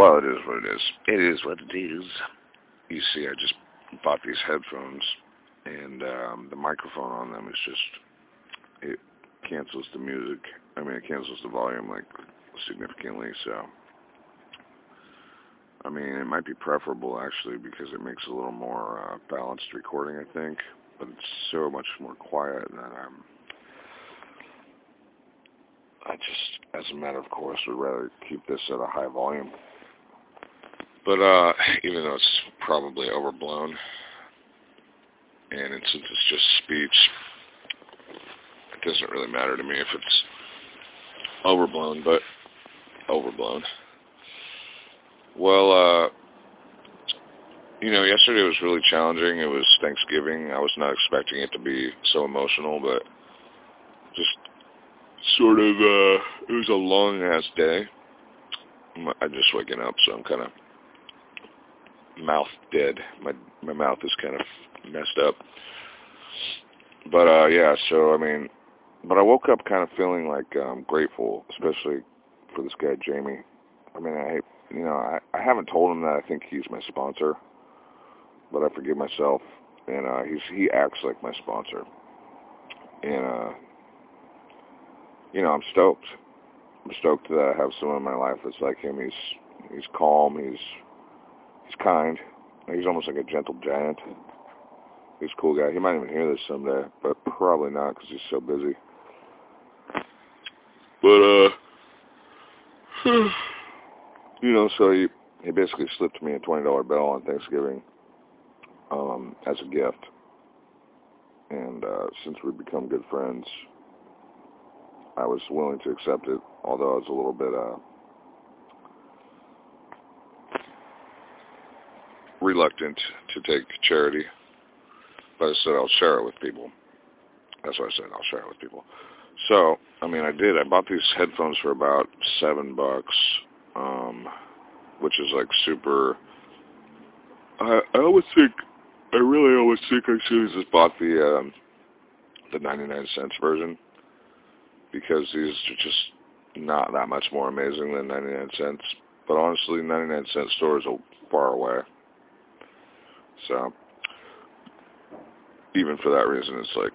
Well, it is what it is. It is what it is. You see, I just bought these headphones, and um, the microphone on them is just, it cancels the music. I mean, it cancels the volume, like, significantly, so... I mean, it might be preferable, actually, because it makes a little more uh, balanced recording, I think. But it's so much more quiet that I'm... I just, as a matter of course, would rather keep this at a high volume. But uh, even though it's probably overblown, and since it's just speech, it doesn't really matter to me if it's overblown, but overblown. Well, uh, you know, yesterday was really challenging. It was Thanksgiving. I was not expecting it to be so emotional, but just sort of, uh, it was a long ass day. I'm just waking up, so I'm kind of mouth dead. My my mouth is kind of messed up. But uh yeah, so I mean, but I woke up kind of feeling like um grateful, especially for this guy Jamie. I mean, I hate you know, I I haven't told him that I think he's my sponsor, but I forgive myself and uh he's he acts like my sponsor. And uh you know, I'm stoked. I'm stoked that I have someone in my life that's like him. He's he's calm, he's he's kind. He's almost like a gentle giant. He's a cool guy. He might even hear this someday, but probably not because he's so busy. But, uh, you know, so he, he basically slipped me a $20 bill on Thanksgiving um, as a gift. And uh, since we've become good friends, I was willing to accept it, although I was a little bit uh, reluctant to take charity, but I said I'll share it with people. That's what I said. I'll share it with people. So, I mean, I did. I bought these headphones for about seven bucks, um, which is like super. I I always think, I really always think I should have just bought the um, the 99 cents version because these are just not that much more amazing than 99 cents. But honestly, 99 cent stores are far away. So even for that reason, it's like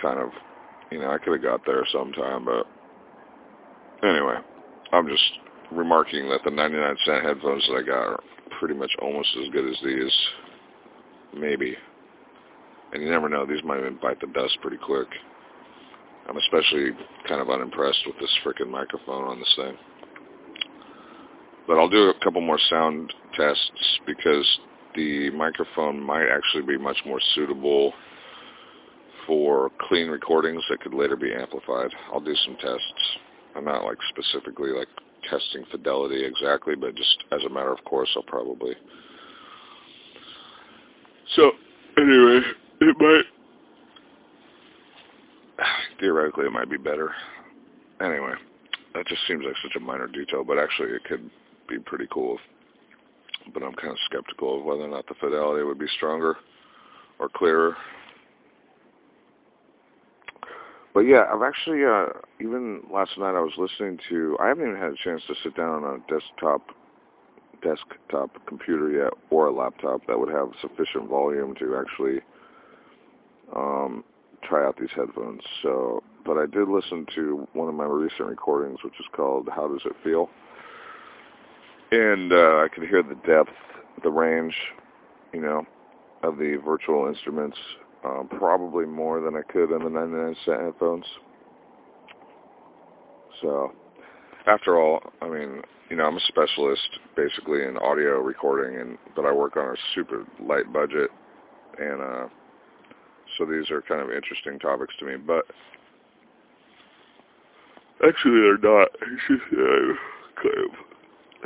kind of, you know, I could have got there sometime, but anyway, I'm just remarking that the 99 cent headphones that I got are pretty much almost as good as these, maybe. And you never know, these might even bite the dust pretty quick. I'm especially kind of unimpressed with this freaking microphone on this thing. But I'll do a couple more sound tests because the microphone might actually be much more suitable for clean recordings that could later be amplified. I'll do some tests. I'm not like specifically like testing fidelity exactly, but just as a matter of course, I'll probably. So, anyway, it might, theoretically it might be better. Anyway, that just seems like such a minor detail, but actually it could be pretty cool if but I'm kind of skeptical of whether or not the fidelity would be stronger or clearer. But yeah, I've actually, uh, even last night I was listening to, I haven't even had a chance to sit down on a desktop, desktop computer yet, or a laptop that would have sufficient volume to actually um, try out these headphones. So, but I did listen to one of my recent recordings, which is called How Does It Feel? And uh, I could hear the depth, the range, you know, of the virtual instruments, um, probably more than I could on the 99 cent headphones. So, after all, I mean, you know, I'm a specialist basically in audio recording, and but I work on a super light budget, and uh, so these are kind of interesting topics to me. But actually, they're not. It's just uh, kind of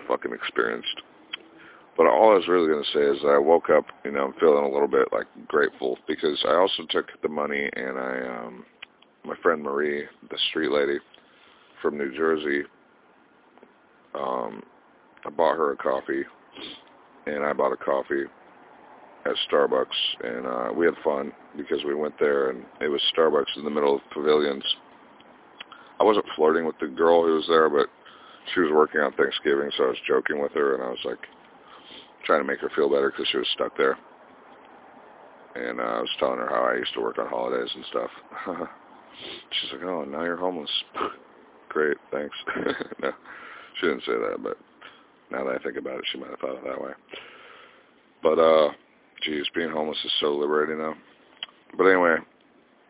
fucking experienced. But all I was really going to say is that I woke up, you know, feeling a little bit like grateful because I also took the money and I, um, my friend Marie, the street lady from New Jersey, um, I bought her a coffee and I bought a coffee at Starbucks and uh, we had fun because we went there and it was Starbucks in the middle of pavilions. I wasn't flirting with the girl who was there, but she was working on Thanksgiving, so I was joking with her, and I was like trying to make her feel better because she was stuck there. And uh, I was telling her how I used to work on holidays and stuff. She's like, "Oh, now you're homeless." Great, thanks. no, she didn't say that, but now that I think about it, she might have thought it that way. But uh, geez, being homeless is so liberating though. But anyway,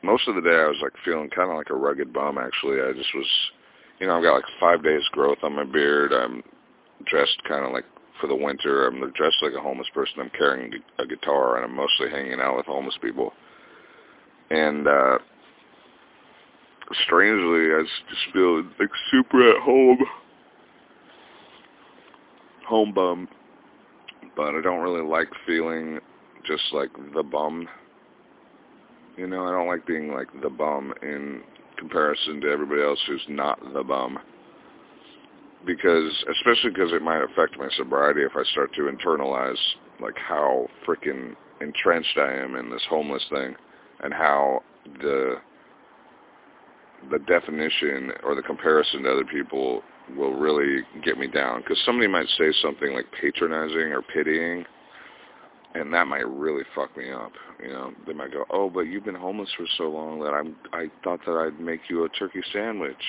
most of the day I was like feeling kind of like a rugged bum. Actually, I just was, you know, I've got like five days growth on my beard. I'm dressed kind of like for the winter. I'm dressed like a homeless person. I'm carrying a guitar, and I'm mostly hanging out with homeless people. And uh strangely, I just feel like super at home, home bum. But I don't really like feeling just like the bum you know, I don't like being like the bum in comparison to everybody else who's not the bum. Because, especially because it might affect my sobriety if I start to internalize like how freaking entrenched I am in this homeless thing and how the the definition or the comparison to other people will really get me down. Because somebody might say something like patronizing or pitying, and that might really fuck me up. You know, they might go, "Oh, but you've been homeless for so long that I'm I thought that I'd make you a turkey sandwich,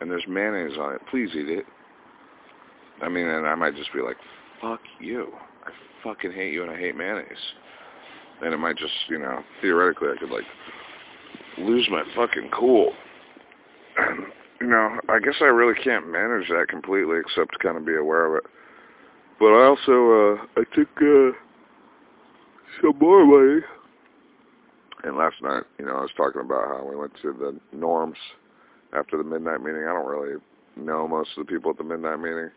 and there's mayonnaise on it. Please eat it." I mean, and I might just be like, "Fuck you! I fucking hate you, and I hate mayonnaise." And it might just, you know, theoretically, I could like lose my fucking cool. And you know, I guess I really can't manage that completely, except to kind of be aware of it. But I also, uh, I took. Uh, some more money. And last night, you know, I was talking about how we went to the norms after the midnight meeting. I don't really know most of the people at the midnight meeting.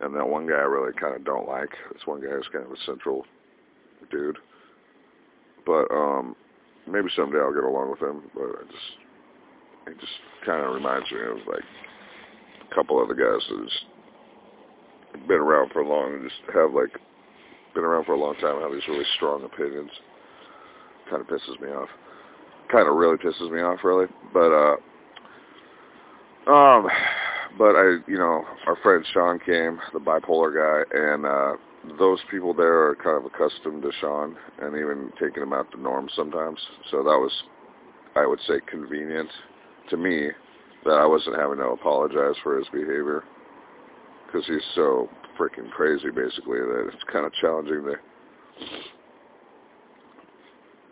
And that one guy I really kind of don't like. This one guy is kind of a central dude. But um maybe someday I'll get along with him. But I just it just kind of reminds me of like a couple other guys that just been around for long and just have like been around for a long time and have these really strong opinions. Kind of pisses me off. Kind of really pisses me off, really. But, uh, um, but I, you know, our friend Sean came, the bipolar guy, and, uh, those people there are kind of accustomed to Sean and even taking him out to norm sometimes. So that was, I would say, convenient to me that I wasn't having to apologize for his behavior because he's so freaking crazy, basically, that it's kind of challenging to,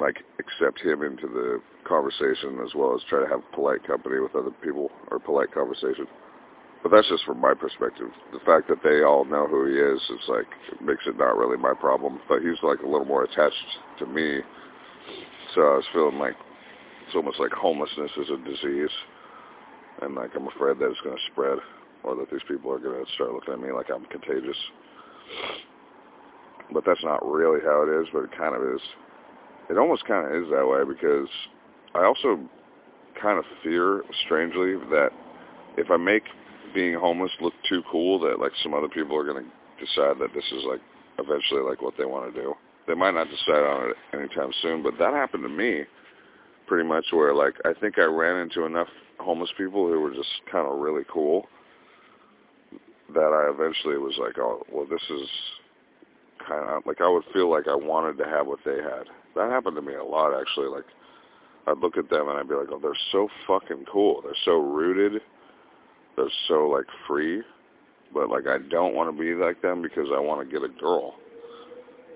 like, accept him into the conversation as well as try to have polite company with other people, or polite conversation. But that's just from my perspective. The fact that they all know who he is, is like, it makes it not really my problem. But he's, like, a little more attached to me. So I was feeling like, it's almost like homelessness is a disease. And, like, I'm afraid that it's going to spread or that these people are going to start looking at me like I'm contagious. But that's not really how it is, but it kind of is. It almost kind of is that way because I also kind of fear, strangely, that if I make being homeless look too cool, that like some other people are going to decide that this is like eventually like what they want to do. They might not decide on it anytime soon, but that happened to me pretty much where like I think I ran into enough homeless people who were just kind of really cool that I eventually was like, oh, well, this is kind of like I would feel like I wanted to have what they had. That happened to me a lot, actually. Like I'd look at them and I'd be like, oh, they're so fucking cool. They're so rooted. They're so like free. But like I don't want to be like them because I want to get a girl.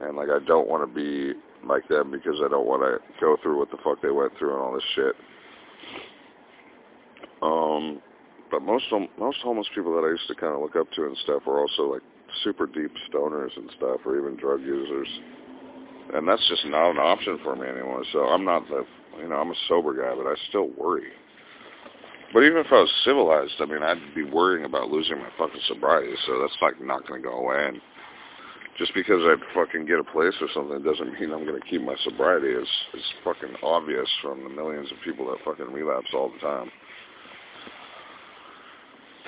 And like I don't want to be like them because I don't want to go through what the fuck they went through and all this shit. Um, but most most homeless people that I used to kind of look up to and stuff were also like super deep stoners and stuff, or even drug users. And that's just not an option for me anymore. So I'm not the, you know, I'm a sober guy, but I still worry. But even if I was civilized, I mean, I'd be worrying about losing my fucking sobriety. So that's like not going to go away. And just because I fucking get a place or something doesn't mean I'm going to keep my sobriety. It's it's fucking obvious from the millions of people that fucking relapse all the time.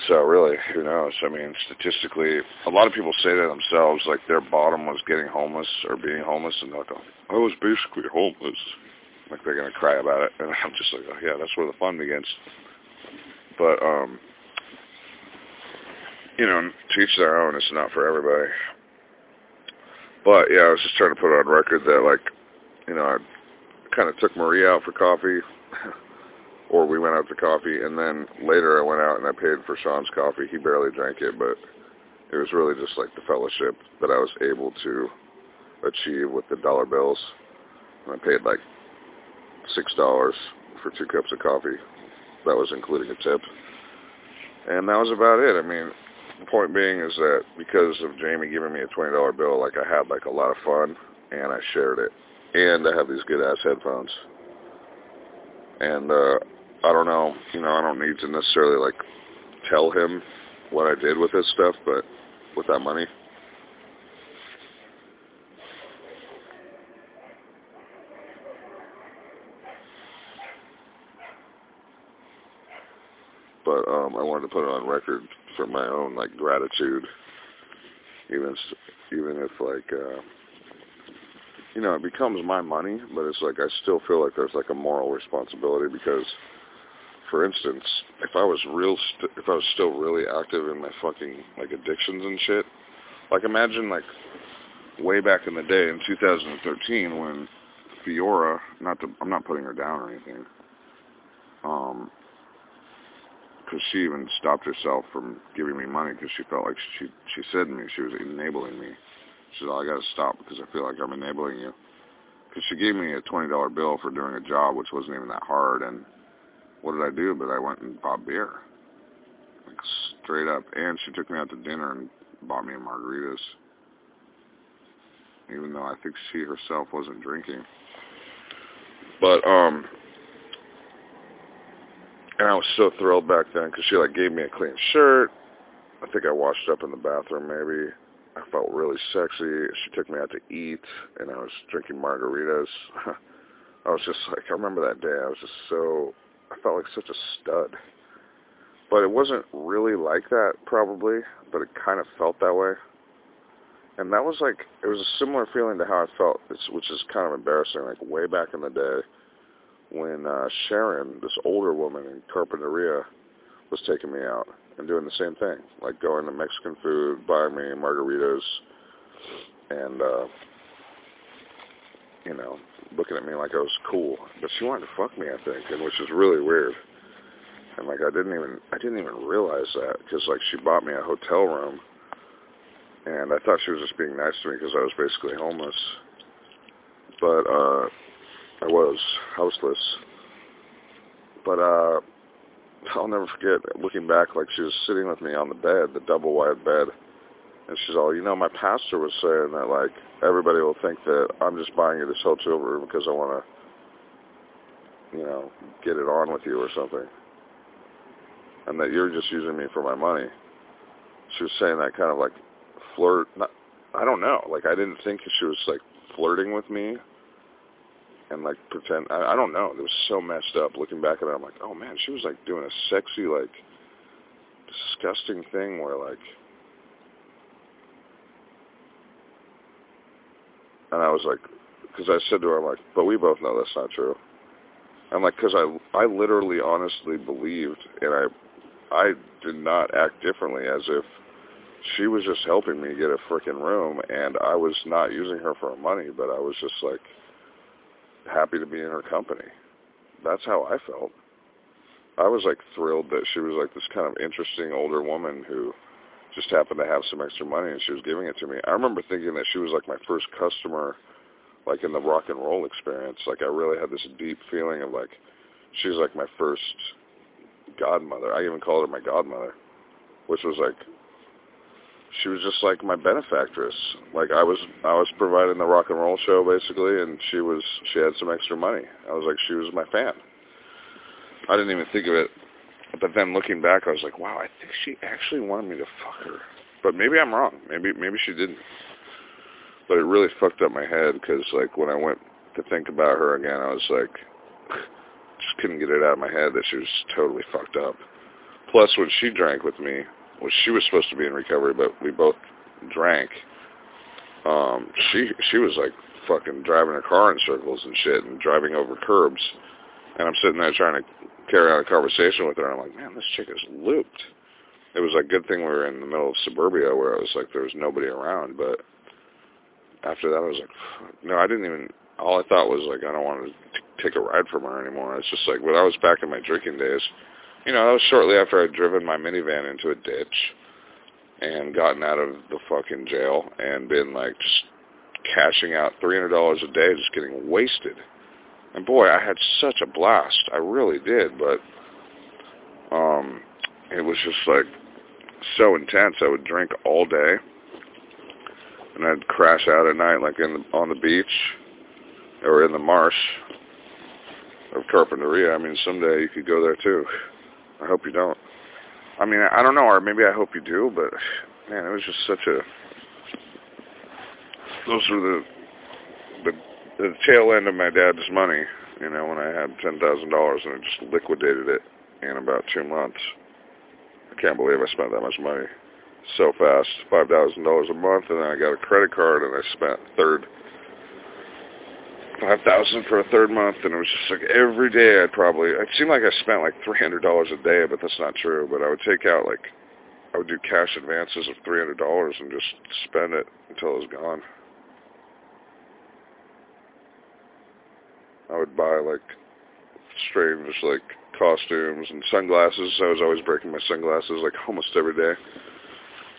So really, who knows? I mean, statistically, a lot of people say to themselves like their bottom was getting homeless or being homeless, and they'll go, "I was basically homeless." Like they're gonna cry about it, and I'm just like, "Oh yeah, that's where the fun begins." But um, you know, teach their own. It's not for everybody. But yeah, I was just trying to put it on record that like, you know, I kind of took Marie out for coffee, or we went out to coffee, and then later I went out and I paid for Sean's coffee. He barely drank it, but it was really just like the fellowship that I was able to achieve with the dollar bills. And I paid like six dollars for two cups of coffee. That was including a tip. And that was about it. I mean, the point being is that because of Jamie giving me a twenty dollar bill, like I had like a lot of fun and I shared it. And I have these good ass headphones. And uh I don't know, you know, I don't need to necessarily like tell him what I did with this stuff, but with that money. But um I wanted to put it on record for my own like gratitude, even even if like uh, you know it becomes my money, but it's like I still feel like there's like a moral responsibility because, for instance, if I was real, st- if I was still really active in my fucking like addictions and shit, like imagine like way back in the day in 2013 when Fiora, not to, I'm not putting her down or anything, um, because she even stopped herself from giving me money because she felt like she she said to me she was enabling me. She said, oh, "I got to stop because I feel like I'm enabling you." Because she gave me a twenty dollar bill for doing a job which wasn't even that hard, and what did I do? But I went and bought beer, like straight up, and she took me out to dinner and bought me a margaritas, even though I think she herself wasn't drinking. But um, and I was so thrilled back then because she like gave me a clean shirt. I think I washed up in the bathroom maybe. I felt really sexy. She took me out to eat, and I was drinking margaritas. I was just like, I remember that day. I was just so, I felt like such a stud. But it wasn't really like that, probably, but it kind of felt that way. And that was like, it was a similar feeling to how I felt, which is kind of embarrassing, like way back in the day when uh, Sharon, this older woman in Carpinteria, was taking me out and doing the same thing, like going to Mexican food, buying me margaritas, and uh, you know, looking at me like I was cool. But she wanted to fuck me, I think, and which is really weird. And like I didn't even I didn't even realize that because like she bought me a hotel room, and I thought she was just being nice to me because I was basically homeless. But uh I was houseless. But uh I'll never forget looking back like she was sitting with me on the bed, the double wide bed, and she's all, you know, my pastor was saying that like everybody will think that I'm just buying you this hotel room because I want to, you know, get it on with you or something, and that you're just using me for my money. She was saying that kind of like flirt. Not, I don't know. Like I didn't think she was like flirting with me and like pretend I, I don't know. It was so messed up looking back at it. I'm like, oh man, she was like doing a sexy like disgusting thing where like and I was like because I said to her I'm like, but we both know that's not true. I'm like because I I literally honestly believed and I I did not act differently as if she was just helping me get a freaking room and I was not using her for money, but I was just like happy to be in her company. That's how I felt. I was like thrilled that she was like this kind of interesting older woman who just happened to have some extra money and she was giving it to me. I remember thinking that she was like my first customer like in the rock and roll experience. Like I really had this deep feeling of like she was like my first godmother. I even called her my godmother, which was like she was just like my benefactress. Like I was I was providing the rock and roll show basically and she was she had some extra money. I was like she was my fan. I didn't even think of it. But then looking back I was like, wow, I think she actually wanted me to fuck her. But maybe I'm wrong. Maybe maybe she didn't. But it really fucked up my head cuz like when I went to think about her again, I was like just couldn't get it out of my head that she was totally fucked up. Plus when she drank with me, well, she was supposed to be in recovery, but we both drank. Um, she she was like fucking driving her car in circles and shit and driving over curbs. And I'm sitting there trying to carry on a conversation with her. I'm like, man, this chick is looped. it was a good thing we were in the middle of suburbia where it was like there was nobody around. But after that, I was like, no, I didn't even. All I thought was like, I don't want to take a ride from her anymore. It's just like when I was back in my drinking days. You know, that was shortly after I'd driven my minivan into a ditch and gotten out of the fucking jail and been like just cashing out three hundred dollars a day, just getting wasted. And boy, I had such a blast. I really did, but um it was just like so intense. I would drink all day, and I'd crash out at night, like in the, on the beach or in the marsh of Carpinteria. I mean, someday you could go there too. I hope you don't. I mean, I don't know, or maybe I hope you do, but man, it was just such a. Those were the the the tail end of my dad's money. You know, when I had ten thousand dollars and I just liquidated it in about two months. I can't believe I spent that much money so fast. Five thousand dollars a month, and then I got a credit card, and I spent third five thousand for a third month, and it was just like every day I'd probably. It seemed like I spent like three hundred dollars a day, but that's not true. But I would take out like I would do cash advances of three hundred dollars and just spend it until it was gone. I would buy like strange like costumes and sunglasses. I was always breaking my sunglasses like almost every day.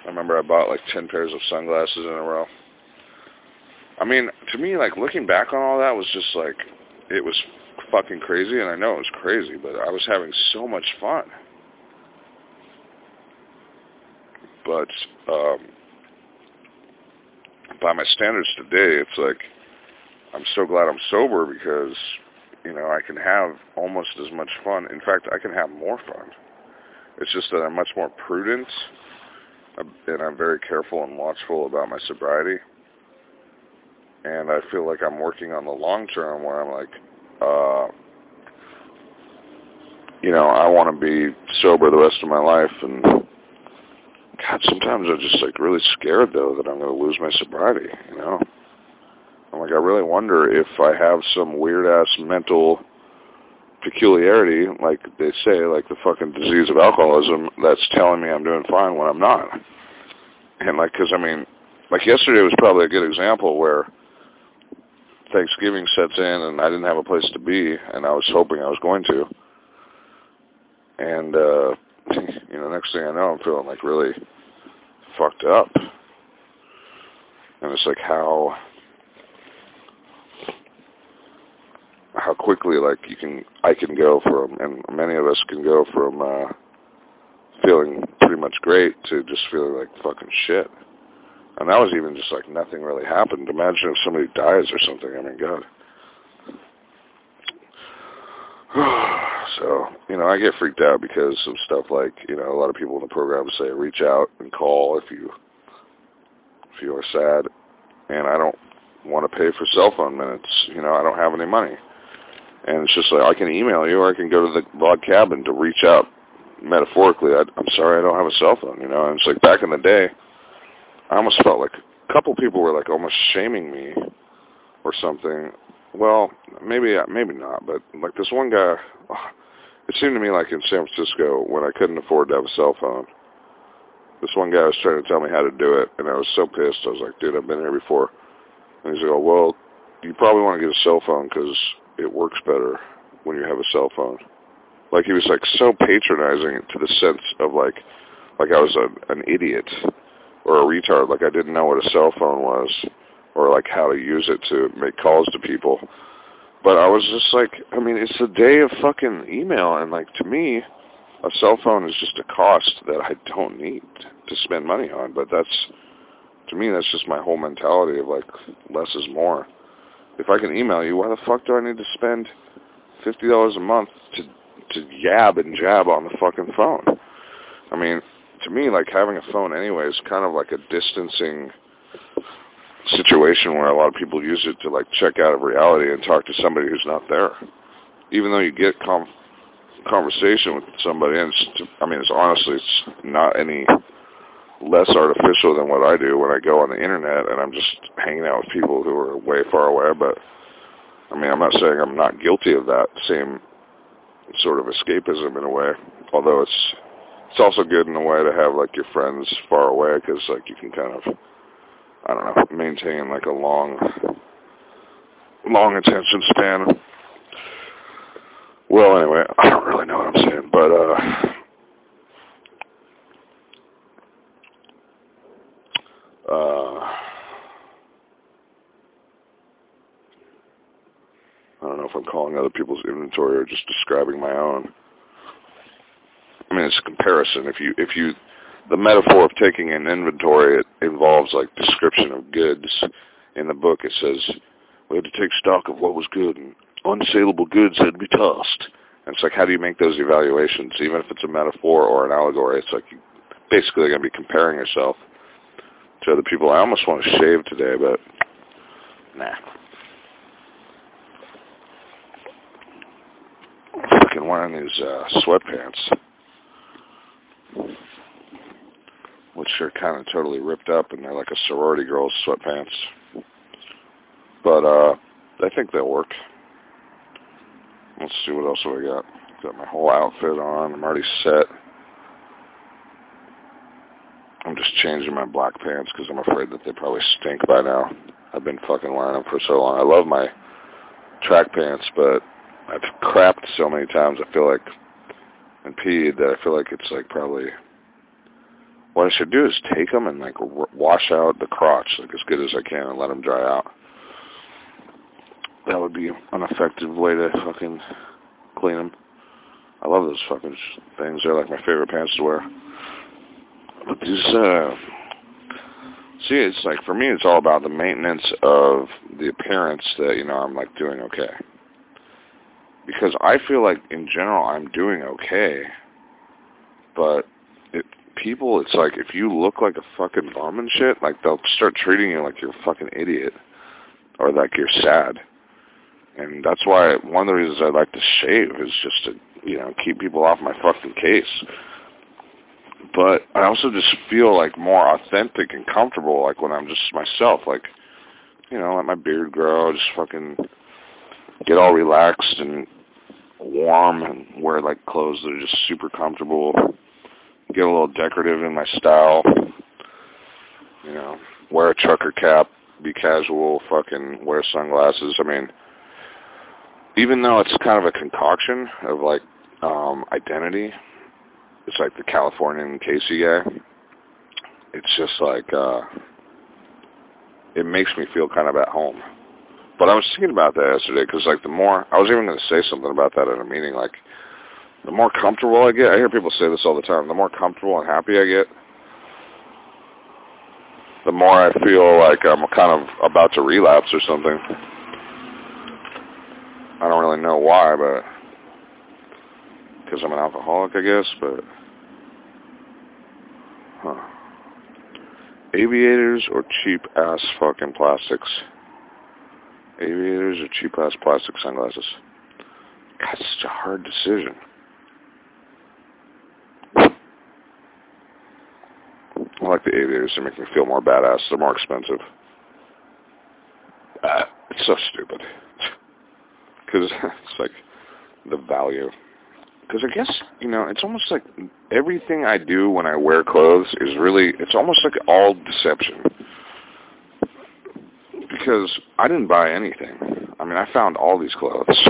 I remember I bought like 10 pairs of sunglasses in a row. I mean, to me, like looking back on all that was just like, it was fucking crazy, and I know it was crazy, but I was having so much fun. But um, by my standards today, it's like I'm so glad I'm sober because you know, I can have almost as much fun. In fact, I can have more fun. It's just that I'm much more prudent and I'm very careful and watchful about my sobriety. And I feel like I'm working on the long term where I'm like, uh, you know, I want to be sober the rest of my life. And God, sometimes I'm just like really scared though that I'm going to lose my sobriety, you know? I'm like, I really wonder if I have some weird ass mental peculiarity, like they say, like the fucking disease of alcoholism, that's telling me I'm doing fine when I'm not. And like, cause I mean, like yesterday was probably a good example where Thanksgiving sets in and I didn't have a place to be and I was hoping I was going to. And, uh, you know, next thing I know, I'm feeling like really fucked up. And it's like how how quickly like you can I can go from and many of us can go from uh feeling pretty much great to just feeling like fucking shit. And that was even just like nothing really happened. Imagine if somebody dies or something. I mean, God. so, you know, I get freaked out because of stuff like, you know, a lot of people in the program say reach out and call if you if you are sad. And I don't want to pay for cell phone minutes. You know, I don't have any money. And it's just like, I can email you or I can go to the log cabin to reach out metaphorically. I, I'm sorry I don't have a cell phone, you know. And it's like back in the day, I almost felt like a couple people were like almost shaming me or something. Well, maybe maybe not, but like this one guy, it seemed to me like in San Francisco when I couldn't afford to have a cell phone, this one guy was trying to tell me how to do it, and I was so pissed. I was like, dude, I've been here before. And he's like, well, you probably want to get a cell phone because it works better when you have a cell phone. Like he was like so patronizing to the sense of like like I was a, an idiot or a retard, like I didn't know what a cell phone was or like how to use it to make calls to people. But I was just like, I mean, it's a day of fucking email and like to me, a cell phone is just a cost that I don't need to spend money on, but that's to me that's just my whole mentality of like less is more if I can email you, why the fuck do I need to spend fifty dollars a month to to yab and jab on the fucking phone? I mean, to me, like having a phone anyway is kind of like a distancing situation where a lot of people use it to like check out of reality and talk to somebody who's not there. Even though you get com- conversation with somebody, and it's, I mean, it's honestly, it's not any less artificial than what I do when I go on the internet and I'm just hanging out with people who are way far away. But I mean, I'm not saying I'm not guilty of that same sort of escapism in a way, although it's it's also good in a way to have like your friends far away because like you can kind of I don't know maintain like a long long attention span. Well, anyway, I don't really know what I'm saying, but uh uh I don't know if I'm calling other people's inventory or just describing my own. I mean, it's a comparison. If you, if you, the metaphor of taking an inventory, it involves like description of goods. In the book, it says we had to take stock of what was good and unsaleable goods had to be tossed. And it's like, how do you make those evaluations? Even if it's a metaphor or an allegory, it's like you basically going to be comparing yourself to other people. I almost want to shave today, but nah. Fucking wearing these uh, sweatpants. which are kind of totally ripped up and they're like a sorority girl's sweatpants. But uh I think they'll work. Let's see what else I got. Got my whole outfit on. I'm already set. I'm just changing my black pants because I'm afraid that they probably stink by now. I've been fucking wearing them for so long. I love my track pants, but I've crapped so many times. I feel like and peed that I feel like it's like probably what I should do is take them and like wash out the crotch like as good as I can and let them dry out. That would be an effective way to fucking clean them. I love those fucking things. They're like my favorite pants to wear. These, uh, see, it's like for me, it's all about the maintenance of the appearance that you know I'm like doing okay. Because I feel like in general I'm doing okay, but people, it's like if you look like a fucking bum and shit, like they'll start treating you like you're a fucking idiot or like you're sad. And that's why one of the reasons I like to shave is just to, you know, keep people off my fucking case. But I also just feel like more authentic and comfortable like when I'm just myself, like, you know, let my beard grow, just fucking get all relaxed and warm and wear like clothes that are just super comfortable get a little decorative in my style. You know, wear a trucker cap, be casual, fucking wear sunglasses. I mean, even though it's kind of a concoction of like um identity, it's like the Californian guy. It's just like uh it makes me feel kind of at home. But I was thinking about that yesterday because like the more I was even going to say something about that at a meeting like the more comfortable I get, I hear people say this all the time, the more comfortable and happy I get, the more I feel like I'm kind of about to relapse or something. I don't really know why, but because I'm an alcoholic, I guess, but huh. Aviators or cheap ass fucking plastics? Aviators or cheap ass plastic sunglasses? God, such a hard decision. I like the aviators. They make me feel more badass. They're more expensive. Uh, it's so stupid. Because it's like the value. Because I guess, you know, it's almost like everything I do when I wear clothes is really, it's almost like all deception. Because I didn't buy anything. I mean, I found all these clothes.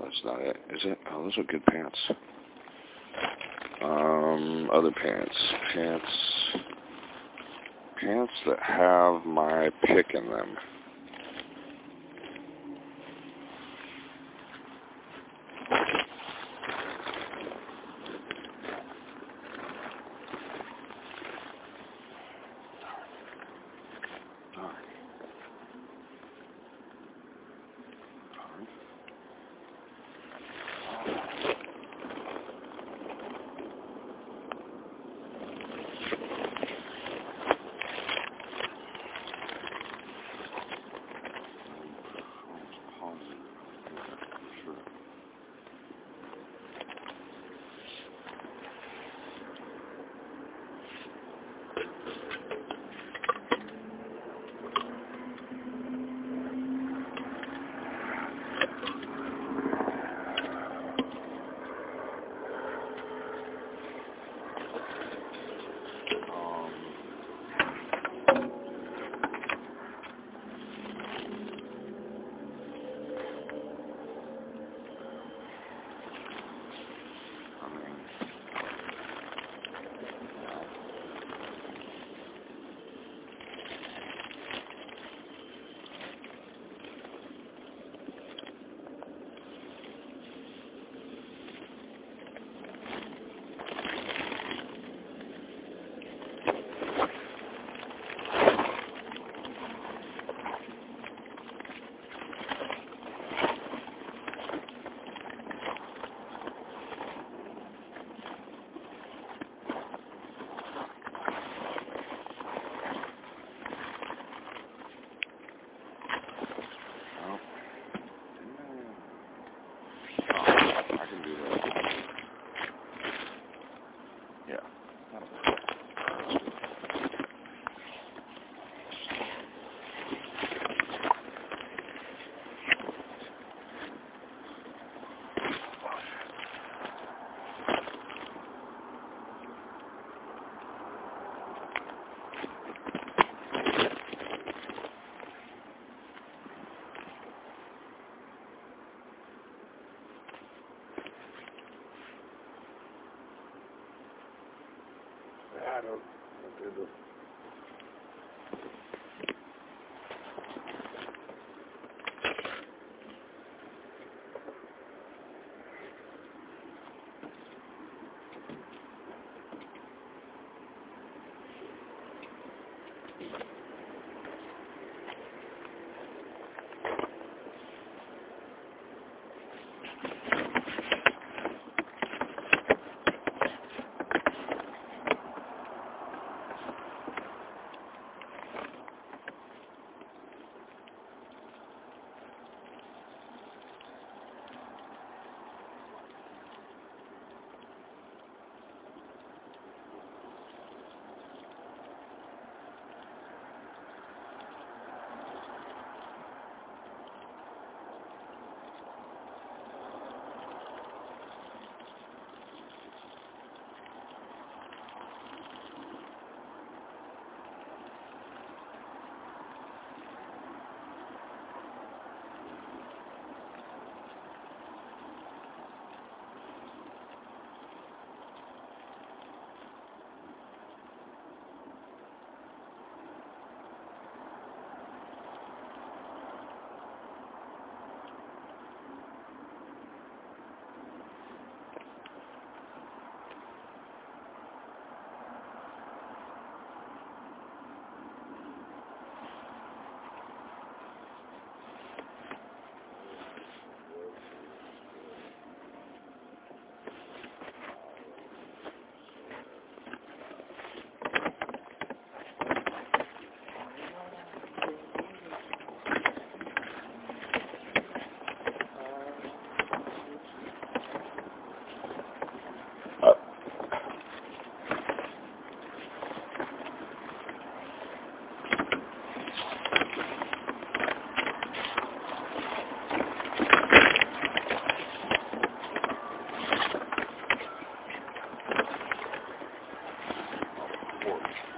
Those are good pants. Um, other pants. Pants. Pants that have my pick in them. I important.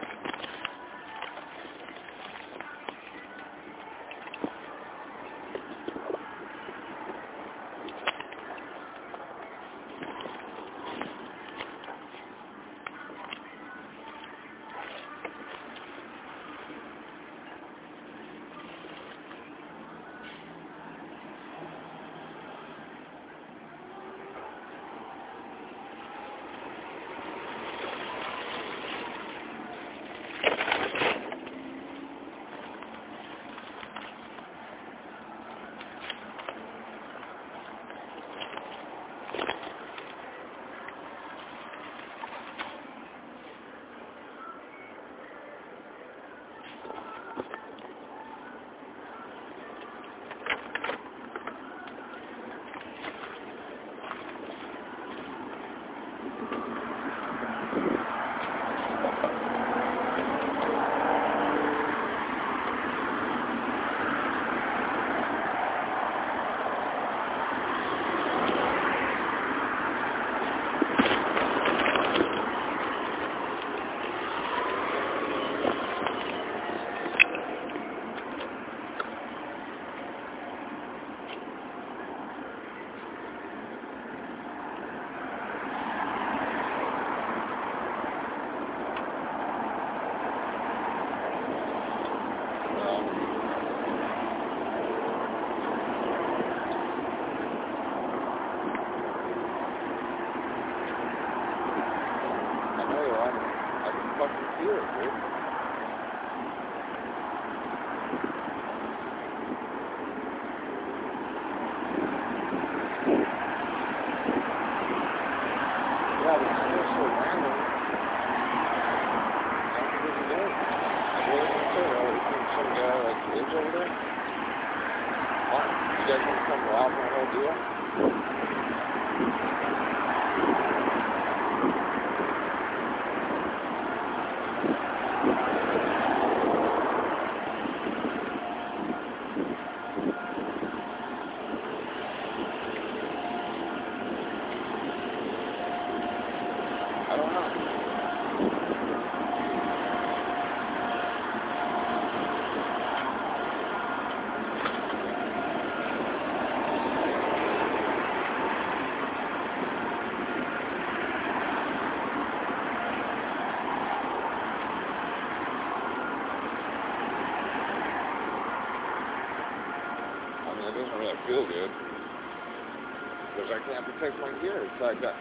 Gear. It's like that.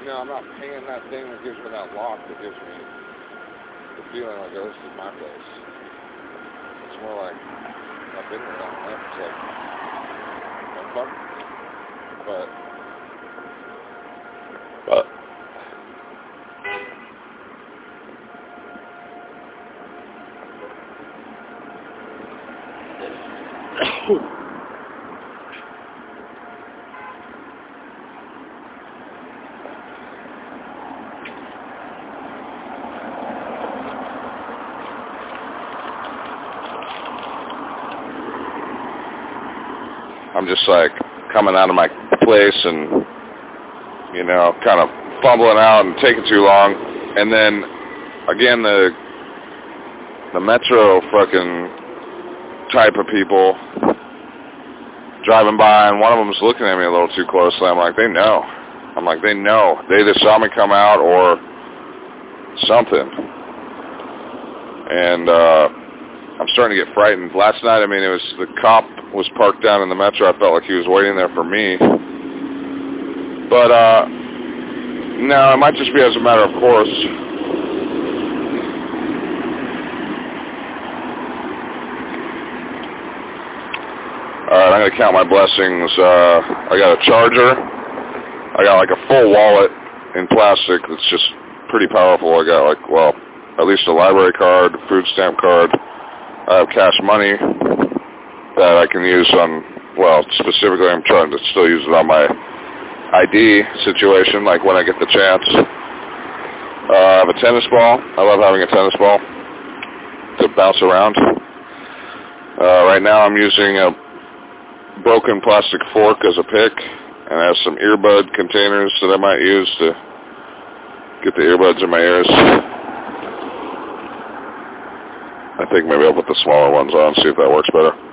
You know, I'm not paying that thing that gives me that lock that gives me the feeling like, oh, this is my place. It's more like I've been there long enough. It's like I'm. But but I'm just like coming out of my place and you know, kind of fumbling out and taking too long. And then again the the metro fucking type of people driving by and one of them was looking at me a little too closely. I'm like, they know. I'm like, they know. They either saw me come out or something. And uh I'm starting to get frightened. Last night, I mean, it was the cop was parked down in the metro. I felt like he was waiting there for me. But uh no, it might just be as a matter of course. Alright, I'm going to count my blessings. Uh, I got a charger. I got like a full wallet in plastic that's just pretty powerful. I got like, well, at least a library card, food stamp card. I have cash money that I can use on, well, specifically I'm trying to still use it on my ID situation, like when I get the chance. Uh, I have a tennis ball. I love having a tennis ball to bounce around. Uh, right now I'm using a broken plastic fork as a pick, and I have some earbud containers that I might use to get the earbuds in my ears. I think maybe I'll put the smaller ones on, see if that works better.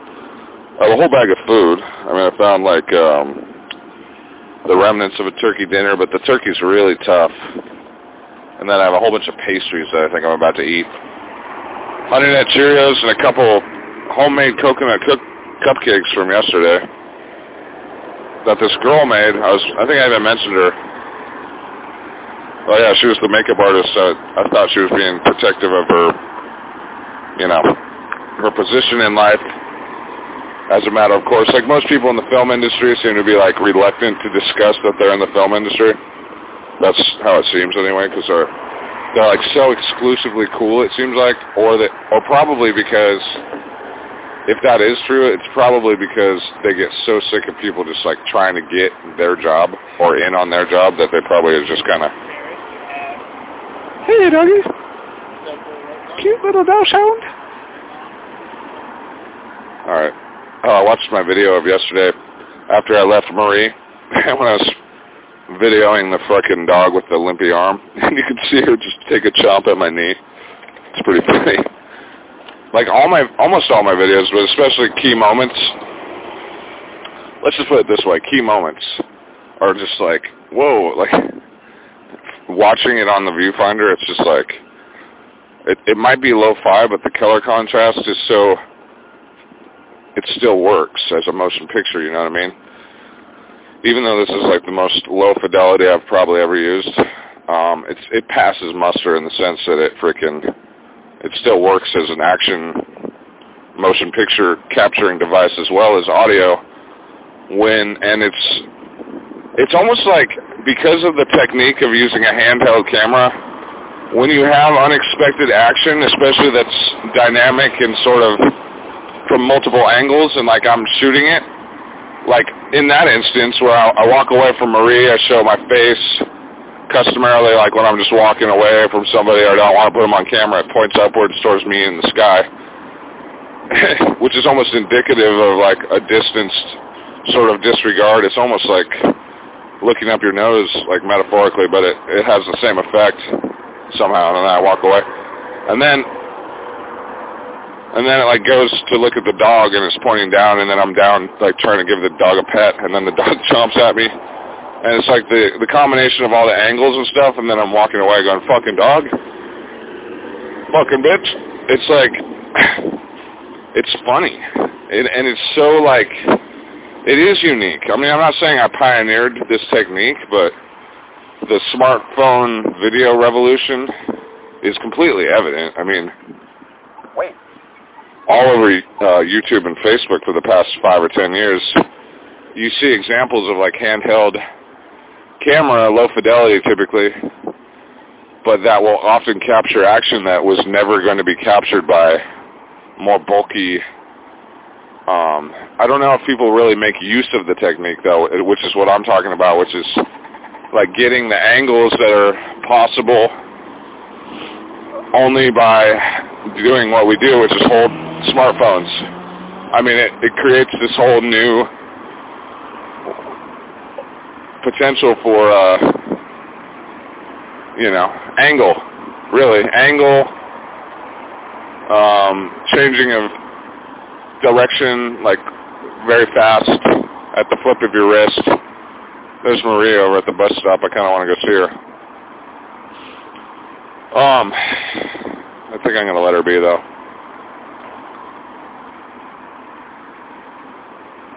A whole bag of food. I mean, I found like um, the remnants of a turkey dinner, but the turkey's really tough. And then I have a whole bunch of pastries that I think I'm about to eat. Honey Nut Cheerios and a couple homemade coconut cook cupcakes from yesterday that this girl made. I was, I think I even mentioned her. Oh yeah, she was the makeup artist. So I thought she was being protective of her, you know, her position in life. As a matter of course, like most people in the film industry seem to be like reluctant to discuss that they're in the film industry. That's how it seems anyway, because they're they're like so exclusively cool. It seems like, or that, or probably because if that is true, it's probably because they get so sick of people just like trying to get their job or in on their job that they probably are just kind of, hey, doggy, cute little dog sound. All right. Oh, I watched my video of yesterday after I left Marie when I was videoing the fucking dog with the limpy arm, and you could see her just take a chomp at my knee. It's pretty funny like all my almost all my videos, but especially key moments. Let's just put it this way: key moments are just like whoa, like watching it on the viewfinder. It's just like it. It might be low-fi, but the color contrast is so. It still works as a motion picture. You know what I mean? Even though this is like the most low fidelity I've probably ever used, um, it's it passes muster in the sense that it freaking it still works as an action motion picture capturing device as well as audio when and it's it's almost like because of the technique of using a handheld camera when you have unexpected action especially that's dynamic and sort of from multiple angles and like I'm shooting it like in that instance where I, I walk away from Marie I show my face customarily, like when I'm just walking away from somebody or I don't want to put them on camera, it points upwards towards me in the sky, which is almost indicative of like a distanced sort of disregard. It's almost like looking up your nose, like metaphorically, but it, it has the same effect somehow, and then I walk away. And then and then it like goes to look at the dog and it's pointing down and then I'm down like trying to give the dog a pet and then the dog chomps at me and it's like the the combination of all the angles and stuff, and then I'm walking away going, fucking dog. Fucking bitch. It's like, it's funny. It, and it's so like, it is unique. I mean, I'm not saying I pioneered this technique, but the smartphone video revolution is completely evident. I mean, all over uh, YouTube and Facebook for the past five or ten years, you see examples of like handheld camera, low fidelity typically, but that will often capture action that was never going to be captured by more bulky. Um, I don't know if people really make use of the technique though, which is what I'm talking about, which is like getting the angles that are possible only by doing what we do, which is hold smartphones. I mean, it, it creates this whole new potential for, uh, you know, angle, really, angle, um, changing of direction, like very fast at the flip of your wrist. There's Maria over at the bus stop. I kind of want to go see her. Um, I think I'm going to let her be, though.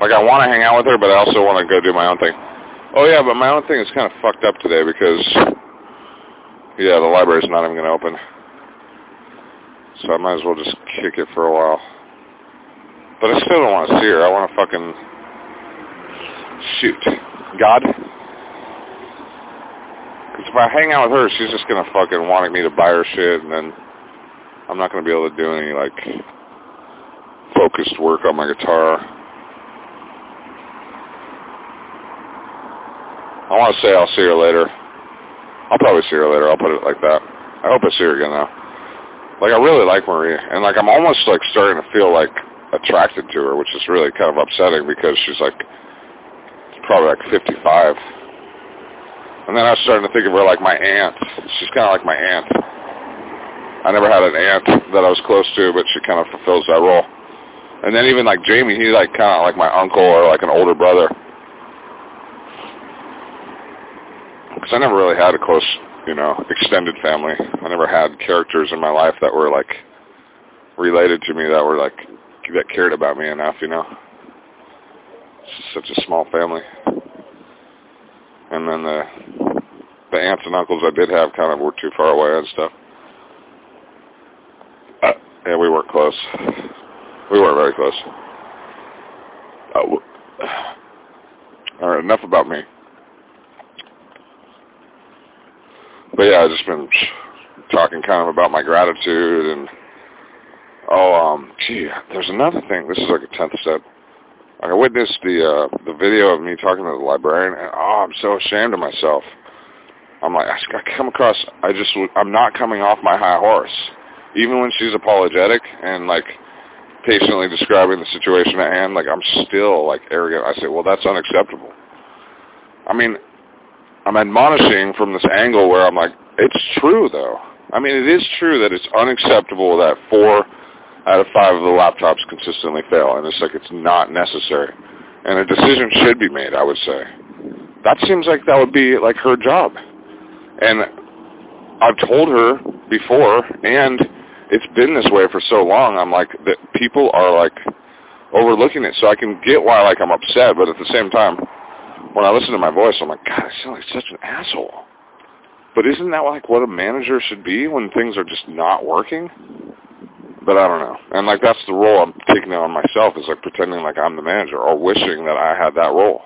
Like, I want to hang out with her, but I also want to go do my own thing. Oh, yeah, but my own thing is kind of fucked up today because, yeah, the library's not even going to open. So I might as well just kick it for a while. But I still don't want to see her. I want to fucking shoot. God? Because if I hang out with her, she's just going to fucking wanting me to buy her shit, and then I'm not going to be able to do any, like, focused work on my guitar. I want to say I'll see her later. I'll probably see her later. I'll put it like that. I hope I see her again, though. Like, I really like Maria, and, like, I'm almost, like, starting to feel, like, attracted to her, which is really kind of upsetting because she's like probably like 55. And then I was starting to think of her like my aunt. She's kind of like my aunt. I never had an aunt that I was close to, but she kind of fulfills that role. And then even like Jamie, he's like kind of like my uncle or like an older brother. Because I never really had a close, you know, extended family. I never had characters in my life that were like related to me that were like that cared about me enough, you know. It's just such a small family. And then the the aunts and uncles I did have kind of were too far away and stuff. Uh, yeah, we weren't close. We weren't very close. Uh, all right, enough about me. But yeah, I've just been talking kind of about my gratitude and Oh, um, gee, there's another thing. This is like a tenth step. I witnessed the uh, the video of me talking to the librarian, and oh, I'm so ashamed of myself. I'm like, I come across, I just, I'm not coming off my high horse. Even when she's apologetic and like patiently describing the situation at hand, like I'm still like arrogant. I say, well, that's unacceptable. I mean, I'm admonishing from this angle where I'm like, it's true though. I mean, it is true that it's unacceptable that four out of five of the laptops consistently fail, and it's like it's not necessary. And a decision should be made, I would say. That seems like that would be like her job. And I've told her before, and it's been this way for so long, I'm like, that people are like overlooking it. So I can get why like I'm upset, but at the same time, when I listen to my voice, I'm like, God, I sound like such an asshole. But isn't that like what a manager should be when things are just not working? But I don't know. And like that's the role I'm taking on myself is like pretending like I'm the manager or wishing that I had that role.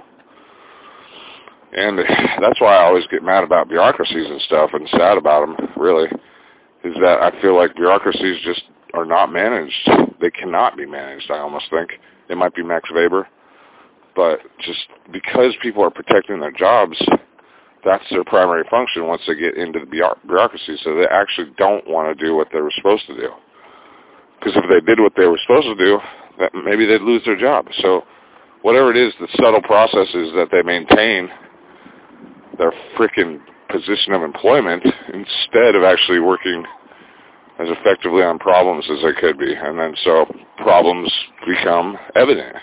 And that's why I always get mad about bureaucracies and stuff and sad about them, really, is that I feel like bureaucracies just are not managed. They cannot be managed, I almost think. It might be Max Weber, but just because people are protecting their jobs, that's their primary function once they get into the bureaucracy. So they actually don't want to do what they were supposed to do. Because if they did what they were supposed to do, that maybe they'd lose their job. So whatever it is, the subtle processes that they maintain their freaking position of employment instead of actually working as effectively on problems as they could be. And then so problems become evident.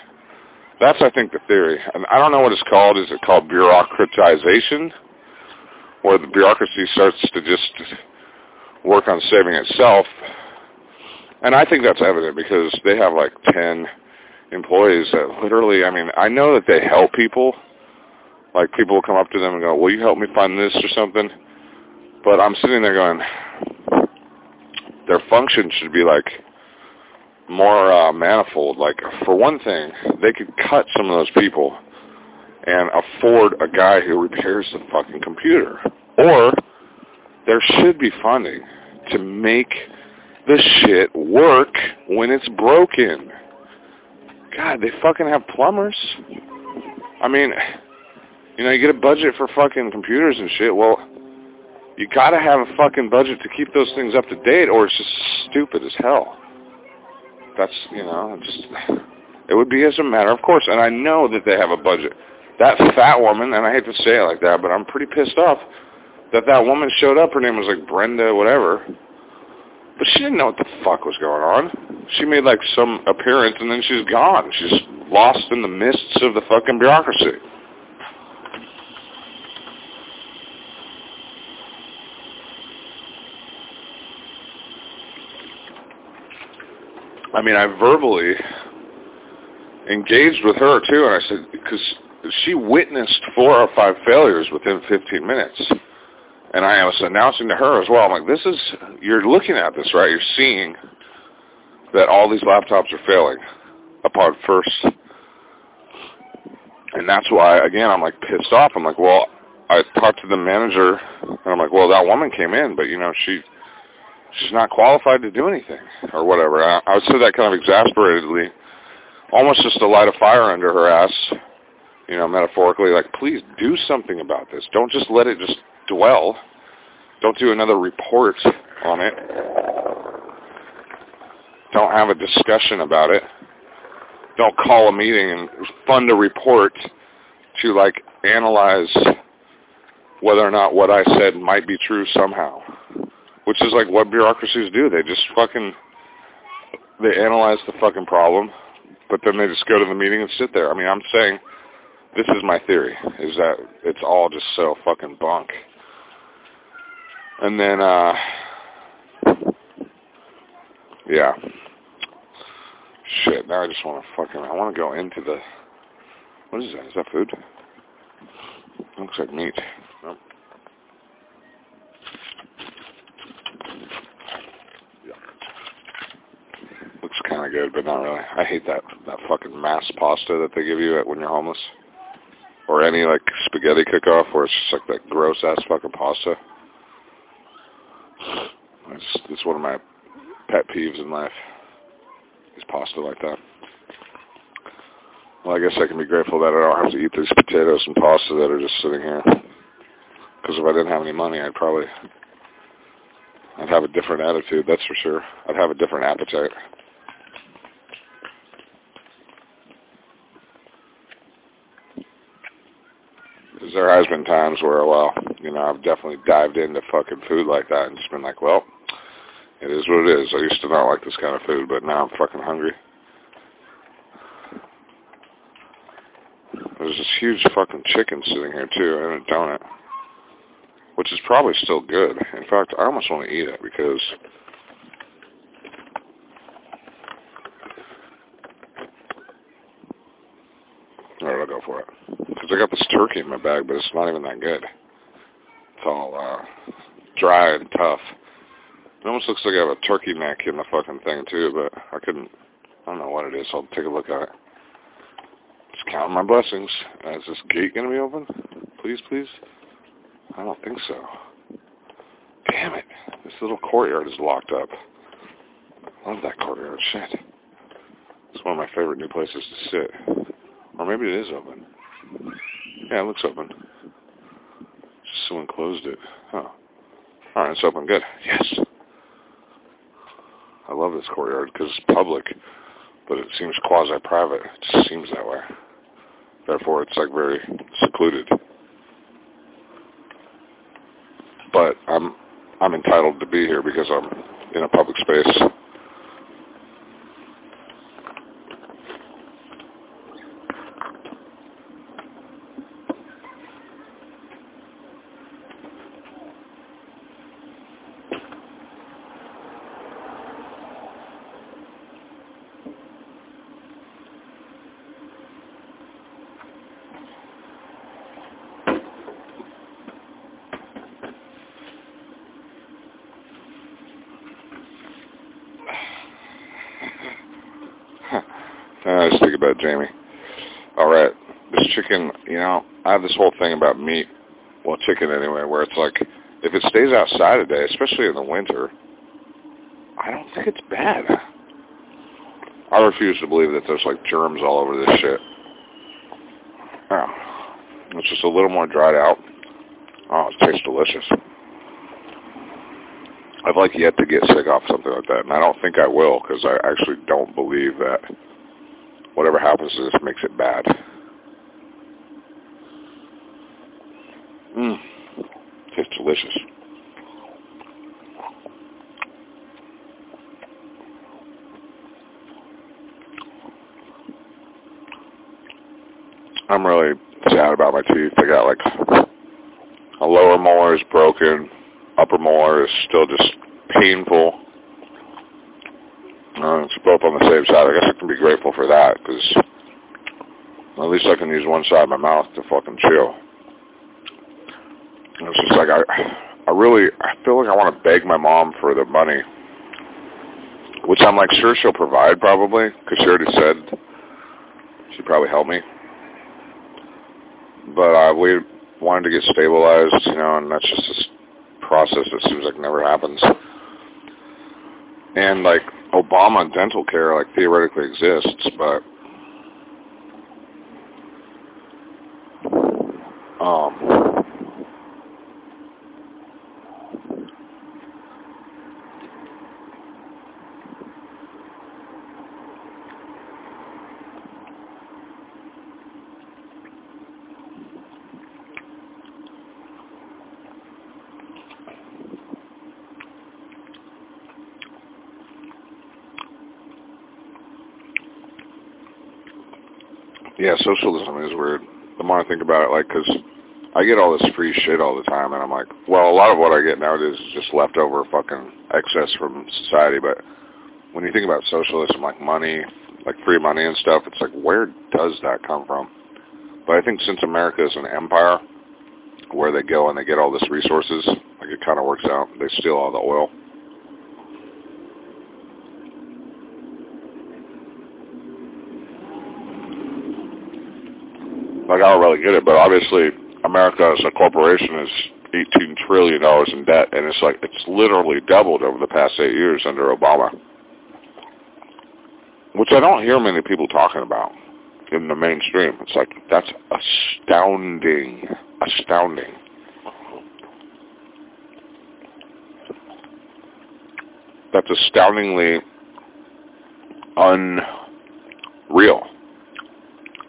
That's, I think, the theory. And I don't know what it's called. Is it called bureaucratization? Where the bureaucracy starts to just work on saving itself and I think that's evident because they have like 10 employees that literally, I mean, I know that they help people. Like people will come up to them and go, "Will you help me find this or something?" But I'm sitting there going, their function should be like more uh, manifold. Like for one thing, they could cut some of those people and afford a guy who repairs the fucking computer. Or there should be funding to make the shit work when it's broken. God, they fucking have plumbers. I mean, you know, you get a budget for fucking computers and shit. Well, you gotta have a fucking budget to keep those things up to date or it's just stupid as hell. That's, you know, just, it would be as a matter of course. And I know that they have a budget. That fat woman, and I hate to say it like that, but I'm pretty pissed off that that woman showed up. Her name was like Brenda, whatever. But she didn't know what the fuck was going on. She made like some appearance and then she's gone. She's lost in the mists of the fucking bureaucracy. I mean, I verbally engaged with her too, and I said, because she witnessed four or five failures within 15 minutes. And I was announcing to her as well, I'm like, this is, you're looking at this, right? You're seeing that all these laptops are failing upon first. And that's why, again, I'm like pissed off. I'm like, well, I talked to the manager, and I'm like, well, that woman came in, but, you know, she she's not qualified to do anything or whatever. I, I would say that kind of exasperatedly, almost just to light a fire under her ass, you know, metaphorically, like, please do something about this. Don't just let it just dwell. Don't do another report on it. Don't have a discussion about it. Don't call a meeting and fund a report to, like, analyze whether or not what I said might be true somehow which is like what bureaucracies do. They just fucking they analyze the fucking problem, but then they just go to the meeting and sit there. I mean, I'm saying this is my theory is that it's all just so fucking bunk. And then uh yeah. Shit, now I just want to fucking I want to go into the what is that? Is that food? Looks like meat. Nope. kind of good, but not really. I hate that that fucking mass pasta that they give you at when you're homeless, or any like spaghetti cook-off where it's just like that gross ass fucking pasta. It's it's one of my pet peeves in life. Is pasta like that. Well, I guess I can be grateful that I don't have to eat these potatoes and pasta that are just sitting here. Because if I didn't have any money, I'd probably I'd have a different attitude, that's for sure. I'd have a different appetite. There has been times where, well, you know, I've definitely dived into fucking food like that and just been like, well, it is what it is. I used to not like this kind of food, but now I'm fucking hungry. There's this huge fucking chicken sitting here too, and a donut, which is probably still good. In fact, I almost want to eat it because Alright, I'll go for it. Because I got this turkey in my bag, but it's not even that good. It's all uh, dry and tough. It almost looks like I have a turkey neck in the fucking thing, too, but I couldn't, I don't know what it is. I'll take a look at it. Just counting my blessings. Is this gate to be open? Please, please? I don't think so. Damn it. This little courtyard is locked up. Love that courtyard. Shit. It's one of my favorite new places to sit. Or maybe it is open. Yeah, it looks open. Someone closed it. Oh. Alright, it's open. Good. Yes. I love this courtyard because it's public, but it seems quasi-private. It just seems that way. Therefore, it's like very secluded. But I'm I'm entitled to be here because I'm in a public space. I just think about Jamie. All right, this chicken, you know, I have this whole thing about meat, well, chicken anyway, where it's like, if it stays outside a day, especially in the winter, I don't think it's bad. I refuse to believe that there's like germs all over this shit. Yeah. It's just a little more dried out. Oh, it tastes delicious. I've like yet to get sick off something like that, and I don't think I will because I actually don't believe that whatever happens to this makes it bad. Mmm. Tastes delicious. I'm really sad about my teeth. I got like a lower molar is broken, upper molar is still just painful. Uh, it's both on the safe side. I guess I can be grateful for that because at least I can use one side of my mouth to fucking chew. It's just like I, I really, I feel like I want to beg my mom for the money, which I'm like sure she'll provide probably because she already said she'd probably help me we wanted to get stabilized, you know, and that's just this process that seems like never happens. And like Obama dental care, like theoretically exists, but um, Yeah, socialism is weird. The more I think about it, like, because I get all this free shit all the time, and I'm like, well, a lot of what I get nowadays is just leftover fucking excess from society. But when you think about socialism, like money, like free money and stuff, it's like, where does that come from? But I think since America is an empire, where they go and they get all this resources, like it kind of works out. They steal all the oil. I don't really get it, but obviously America as a corporation is eighteen trillion dollars in debt, and it's like it's literally doubled over the past eight years under Obama, which I don't hear many people talking about in the mainstream. It's like that's astounding, astounding. That's astoundingly unreal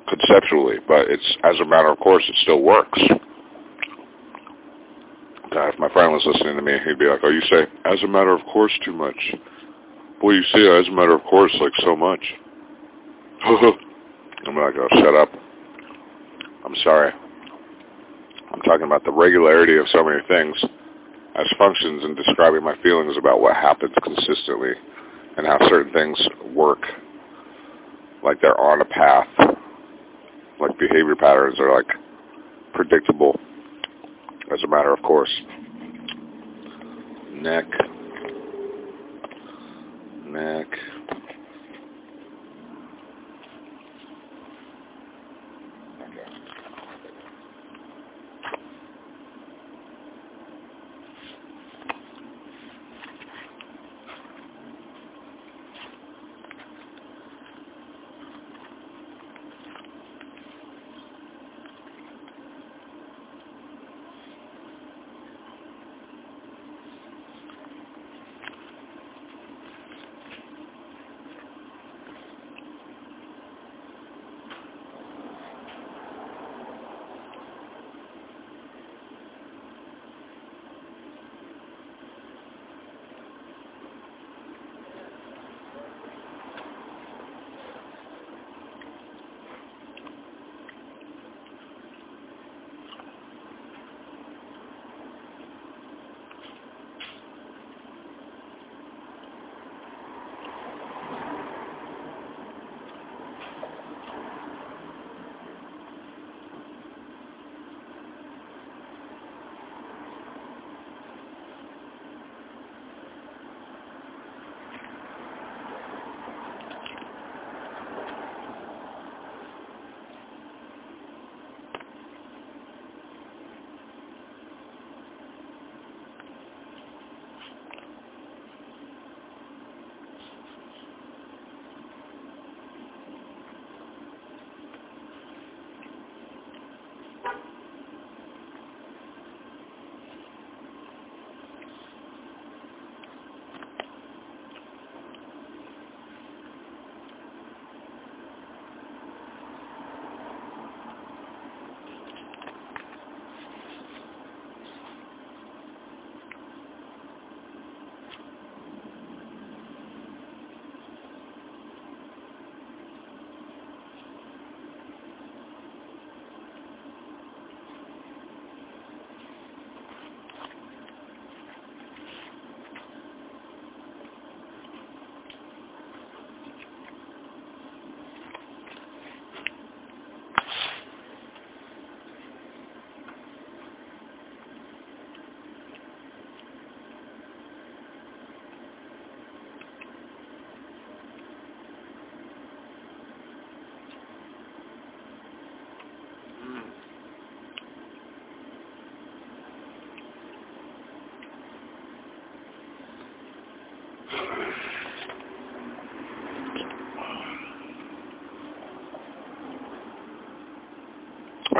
conceptually, but it's as a matter of course, it still works. God, if my friend was listening to me, he'd be like, "Oh, you say as a matter of course too much." Boy, you say as a matter of course like so much. I'm like, "Oh, shut up." I'm sorry. I'm talking about the regularity of so many things as functions in describing my feelings about what happens consistently and how certain things work like they're on a path like behavior patterns are like predictable as a matter of course. Neck. Neck. Okay.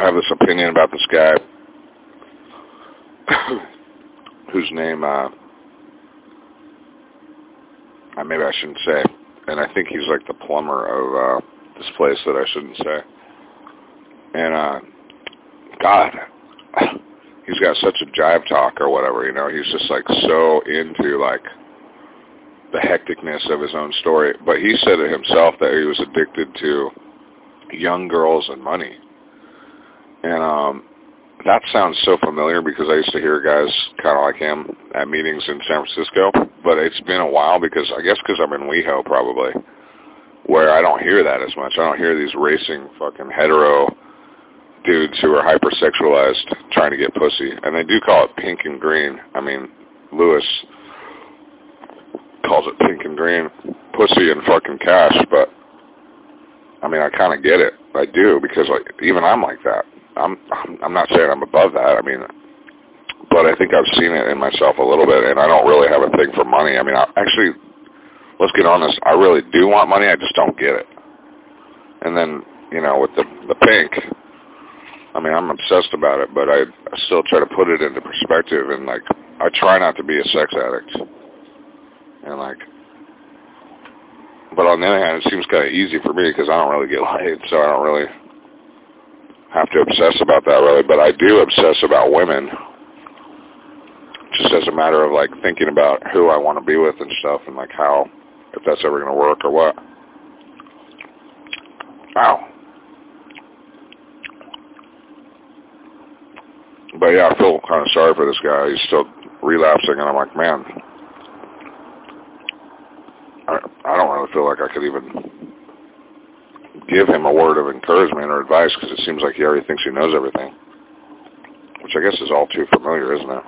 Have this opinion about this guy whose name uh maybe I shouldn't say. And I think he's like the plumber of uh this place that I shouldn't say. And uh God he's got such a jive talk or whatever, you know, he's just like so into like the hecticness of his own story. But he said it himself that he was addicted to young girls and money. And um that sounds so familiar because I used to hear guys kind of like him at meetings in San Francisco, but it's been a while because I guess because I'm in WeHo probably, where I don't hear that as much. I don't hear these racing fucking hetero dudes who are hypersexualized trying to get pussy, and they do call it pink and green. I mean, Lewis calls it pink and green, pussy and fucking cash, but I mean, I kind of get it. I do because like even I'm like that. I'm I'm not saying I'm above that. I mean, but I think I've seen it in myself a little bit, and I don't really have a thing for money. I mean, I, actually, let's get honest. I really do want money. I just don't get it. And then you know, with the the pink, I mean, I'm obsessed about it, but I, I still try to put it into perspective, and like, I try not to be a sex addict, and like. But on the other hand, it seems kind of easy for me because I don't really get laid, so I don't really have to obsess about that really, but I do obsess about women. Just as a matter of like thinking about who I want to be with and stuff and like how, if that's ever going to work or what. Wow. But yeah, I feel kind of sorry for this guy. He's still relapsing and I'm like, man, I, I don't really feel like I could even give him a word of encouragement or advice because it seems like he already thinks he knows everything, which I guess is all too familiar, isn't it?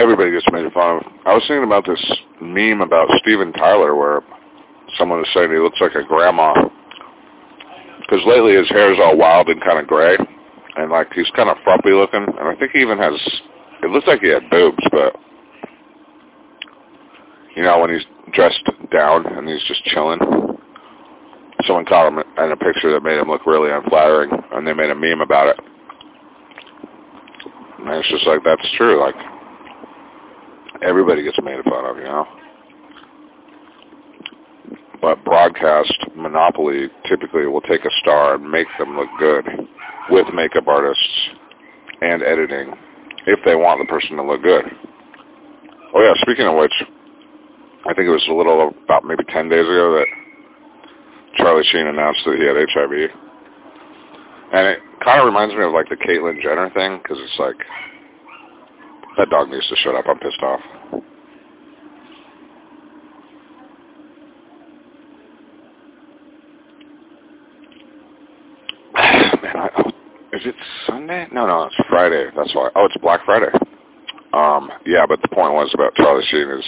Everybody gets made fun of. I was thinking about this meme about Steven Tyler where someone is saying he looks like a grandma. Because lately his hair is all wild and kind of gray. And like he's kind of frumpy looking. And I think he even has, it looks like he had boobs, but you know, when he's dressed down and he's just chilling. Someone caught him in a picture that made him look really unflattering, and they made a meme about it. And it's just like, that's true. Like, everybody gets made fun of, you know. But broadcast monopoly typically will take a star and make them look good with makeup artists and editing if they want the person to look good. Oh yeah, speaking of which, I think it was a little about maybe 10 days ago that Charlie Sheen announced that he had HIV. And it kind of reminds me of like the Caitlyn Jenner thing because it's like that dog needs to shut up. I'm pissed off. Man, I, oh, is it Sunday? No, no, it's Friday. That's why. Oh, it's Black Friday. Um, yeah, but the point was about Charlie Sheen is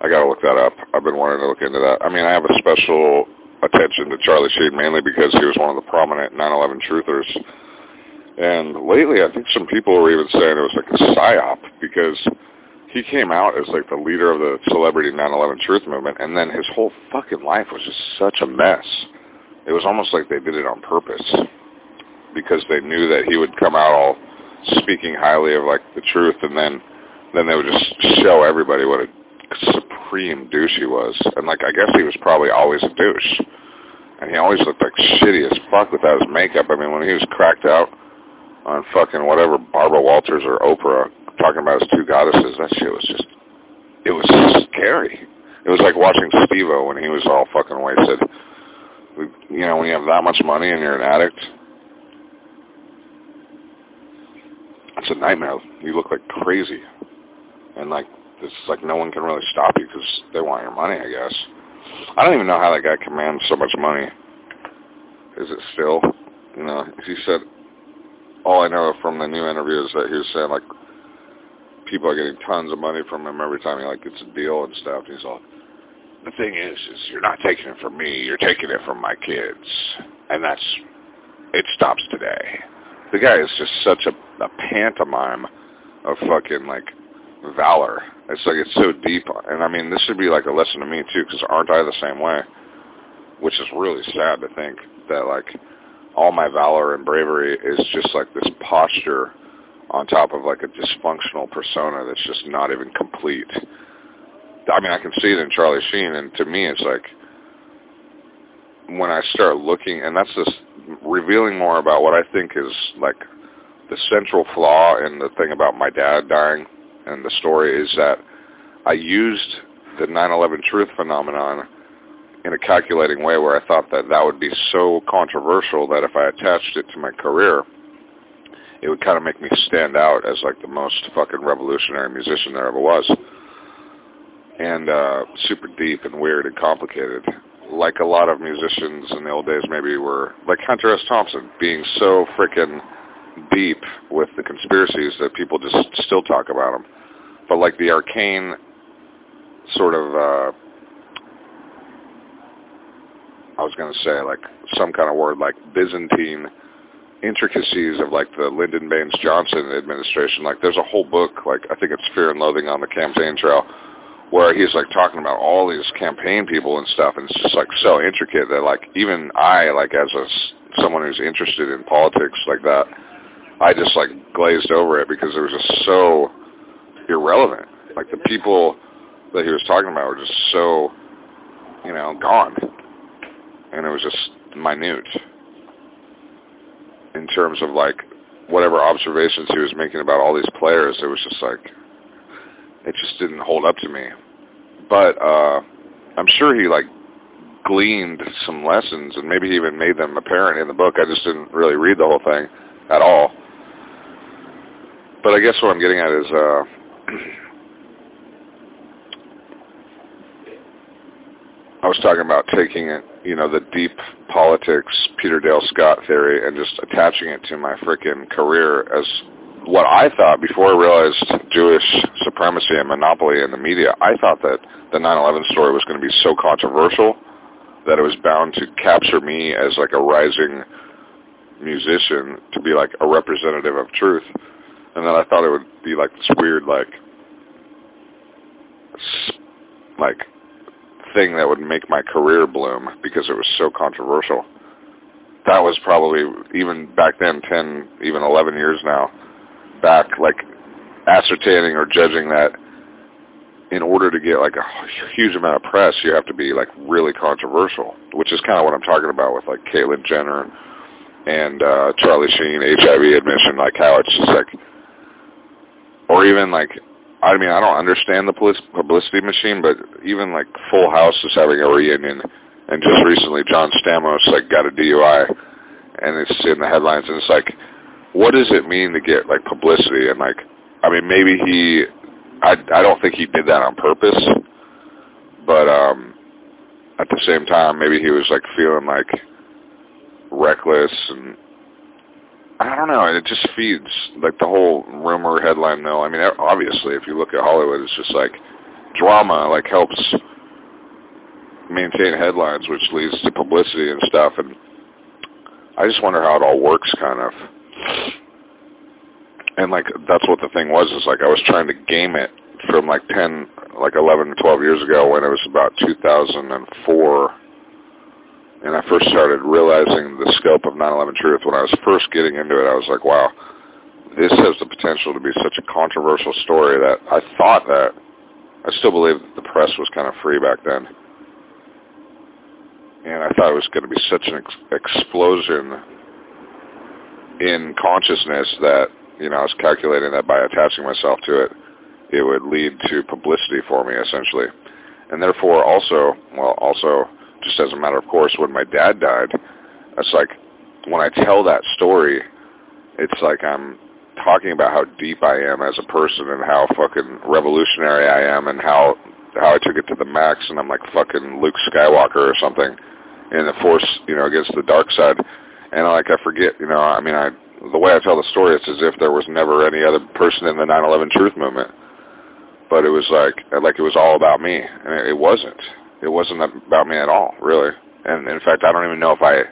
I got to look that up. I've been wanting to look into that. I mean, I have a special attention to Charlie Sheen mainly because he was one of the prominent 9/11 truthers and lately, I think some people were even saying it was like a psyop because he came out as like the leader of the celebrity 9/11 truth movement, and then his whole fucking life was just such a mess. It was almost like they did it on purpose because they knew that he would come out all speaking highly of like the truth, and then then they would just show everybody what a supreme douche he was. And like I guess he was probably always a douche, and he always looked like shitty as fuck without his makeup. I mean, when he was cracked out on fucking whatever Barbara Walters or Oprah talking about his two goddesses. That shit was just, it was scary. it was like watching Steve-O when he was all fucking wasted. You know, when you have that much money and you're an addict, it's a nightmare. You look like crazy, and like it's like no one can really stop you because they want your money. I guess. I don't even know how that guy commands so much money. Is it still? You know, he said. All I know from the new interview is that he was saying like people are getting tons of money from him every time he like gets a deal and stuff. And he's all, the thing is, is you're not taking it from me. You're taking it from my kids, and that's it stops today. The guy is just such a, a pantomime of fucking like valor. It's like it's so deep, and I mean this should be like a lesson to me too, because aren't I the same way? Which is really sad to think that like all my valor and bravery is just like this posture on top of like a dysfunctional persona that's just not even complete. I mean, I can see it in Charlie Sheen, and to me, it's like when I start looking, and that's just revealing more about what I think is like the central flaw in the thing about my dad dying and the story is that I used the 9/11 truth phenomenon in a calculating way where I thought that that would be so controversial that if I attached it to my career, it would kind of make me stand out as like the most fucking revolutionary musician there ever was. And uh, super deep and weird and complicated. Like a lot of musicians in the old days maybe were, like Hunter S. Thompson, being so freaking deep with the conspiracies that people just still talk about them. But like the arcane sort of, uh, I was going to say like some kind of word like Byzantine intricacies of like the Lyndon Baines Johnson administration. Like there's a whole book, like I think it's Fear and Loathing on the Campaign Trail, where he's like talking about all these campaign people and stuff, and it's just like so intricate that like even I, like as a someone who's interested in politics like that, I just like glazed over it because it was just so irrelevant. Like the people that he was talking about were just so, you know, gone, and it was just minute in terms of like whatever observations he was making about all these players, it was just like it just didn't hold up to me. But uh I'm sure he like gleaned some lessons and maybe he even made them apparent in the book. I just didn't really read the whole thing at all. But I guess what I'm getting at is uh I was talking about taking it, you know, the deep politics, Peter Dale Scott theory, and just attaching it to my freaking career as what I thought before I realized Jewish supremacy and monopoly in the media. I thought that the 9/11 story was going to be so controversial that it was bound to capture me as like a rising musician to be like a representative of truth, and then I thought it would be like this weird like like thing that would make my career bloom because it was so controversial. That was probably even back then, 10, even 11 years now, back like ascertaining or judging that in order to get like a huge amount of press, you have to be like really controversial, which is kind of what I'm talking about with like Caitlyn Jenner and uh Charlie Sheen HIV admission, like how it's just like, or even like I mean, I don't understand the publicity machine, but even like Full House is having a reunion, and just recently John Stamos like got a DUI, and it's in the headlines, and it's like, what does it mean to get like publicity? And like, I mean, maybe he, I I don't think he did that on purpose, but um, at the same time, maybe he was like feeling like reckless and I don't know. It just feeds like the whole rumor headline mill. I mean, obviously, if you look at Hollywood, it's just like drama like helps maintain headlines, which leads to publicity and stuff. And I just wonder how it all works, kind of. And like that's what the thing was. Is like I was trying to game it from like ten, like eleven, twelve years ago when it was about two thousand and four and I first started realizing the scope of 9/11 Truth, when I was first getting into it, I was like, wow, this has the potential to be such a controversial story that I thought that I still believe that the press was kind of free back then. And I thought it was going to be such an ex- explosion in consciousness that, you know, I was calculating that by attaching myself to it, it would lead to publicity for me, essentially. And therefore also, well, also, just as a matter of course, when my dad died, it's like, when I tell that story, it's like I'm talking about how deep I am as a person and how fucking revolutionary I am and how how I took it to the max and I'm like fucking Luke Skywalker or something in the force, you know, against the dark side. And like I forget, you know, I mean I the way I tell the story it's as if there was never any other person in the 9/11 truth movement. But it was like like it was all about me and it, it wasn't. It wasn't about me at all, really. And in fact, I don't even know if I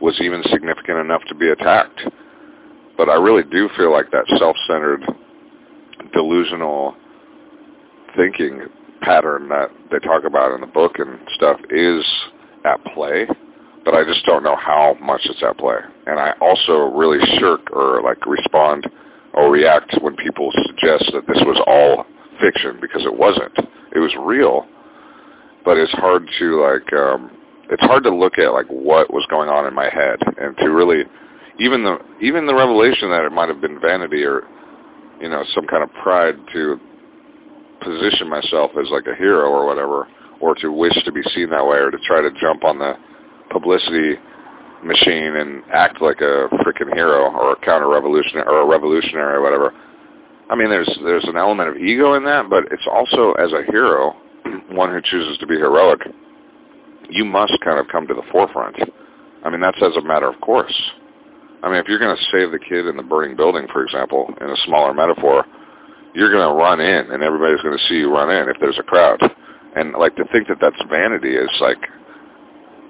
was even significant enough to be attacked. But I really do feel like that self-centered, delusional thinking pattern that they talk about in the book and stuff is at play, but I just don't know how much it's at play. And I also really shirk or like respond or react when people suggest that this was all fiction because it wasn't. It was real, but it's hard to like um it's hard to look at like what was going on in my head and to really even the even the revelation that it might have been vanity or you know some kind of pride to position myself as like a hero or whatever, or to wish to be seen that way, or to try to jump on the publicity machine and act like a freaking hero or a counter-revolutionary or a revolutionary or whatever. I mean, there's there's an element of ego in that, but it's also as a hero, one who chooses to be heroic, you must kind of come to the forefront. I mean, that's as a matter of course. I mean, if you're going to save the kid in the burning building, for example, in a smaller metaphor, you're going to run in and everybody's going to see you run in if there's a crowd. And like to think that that's vanity is like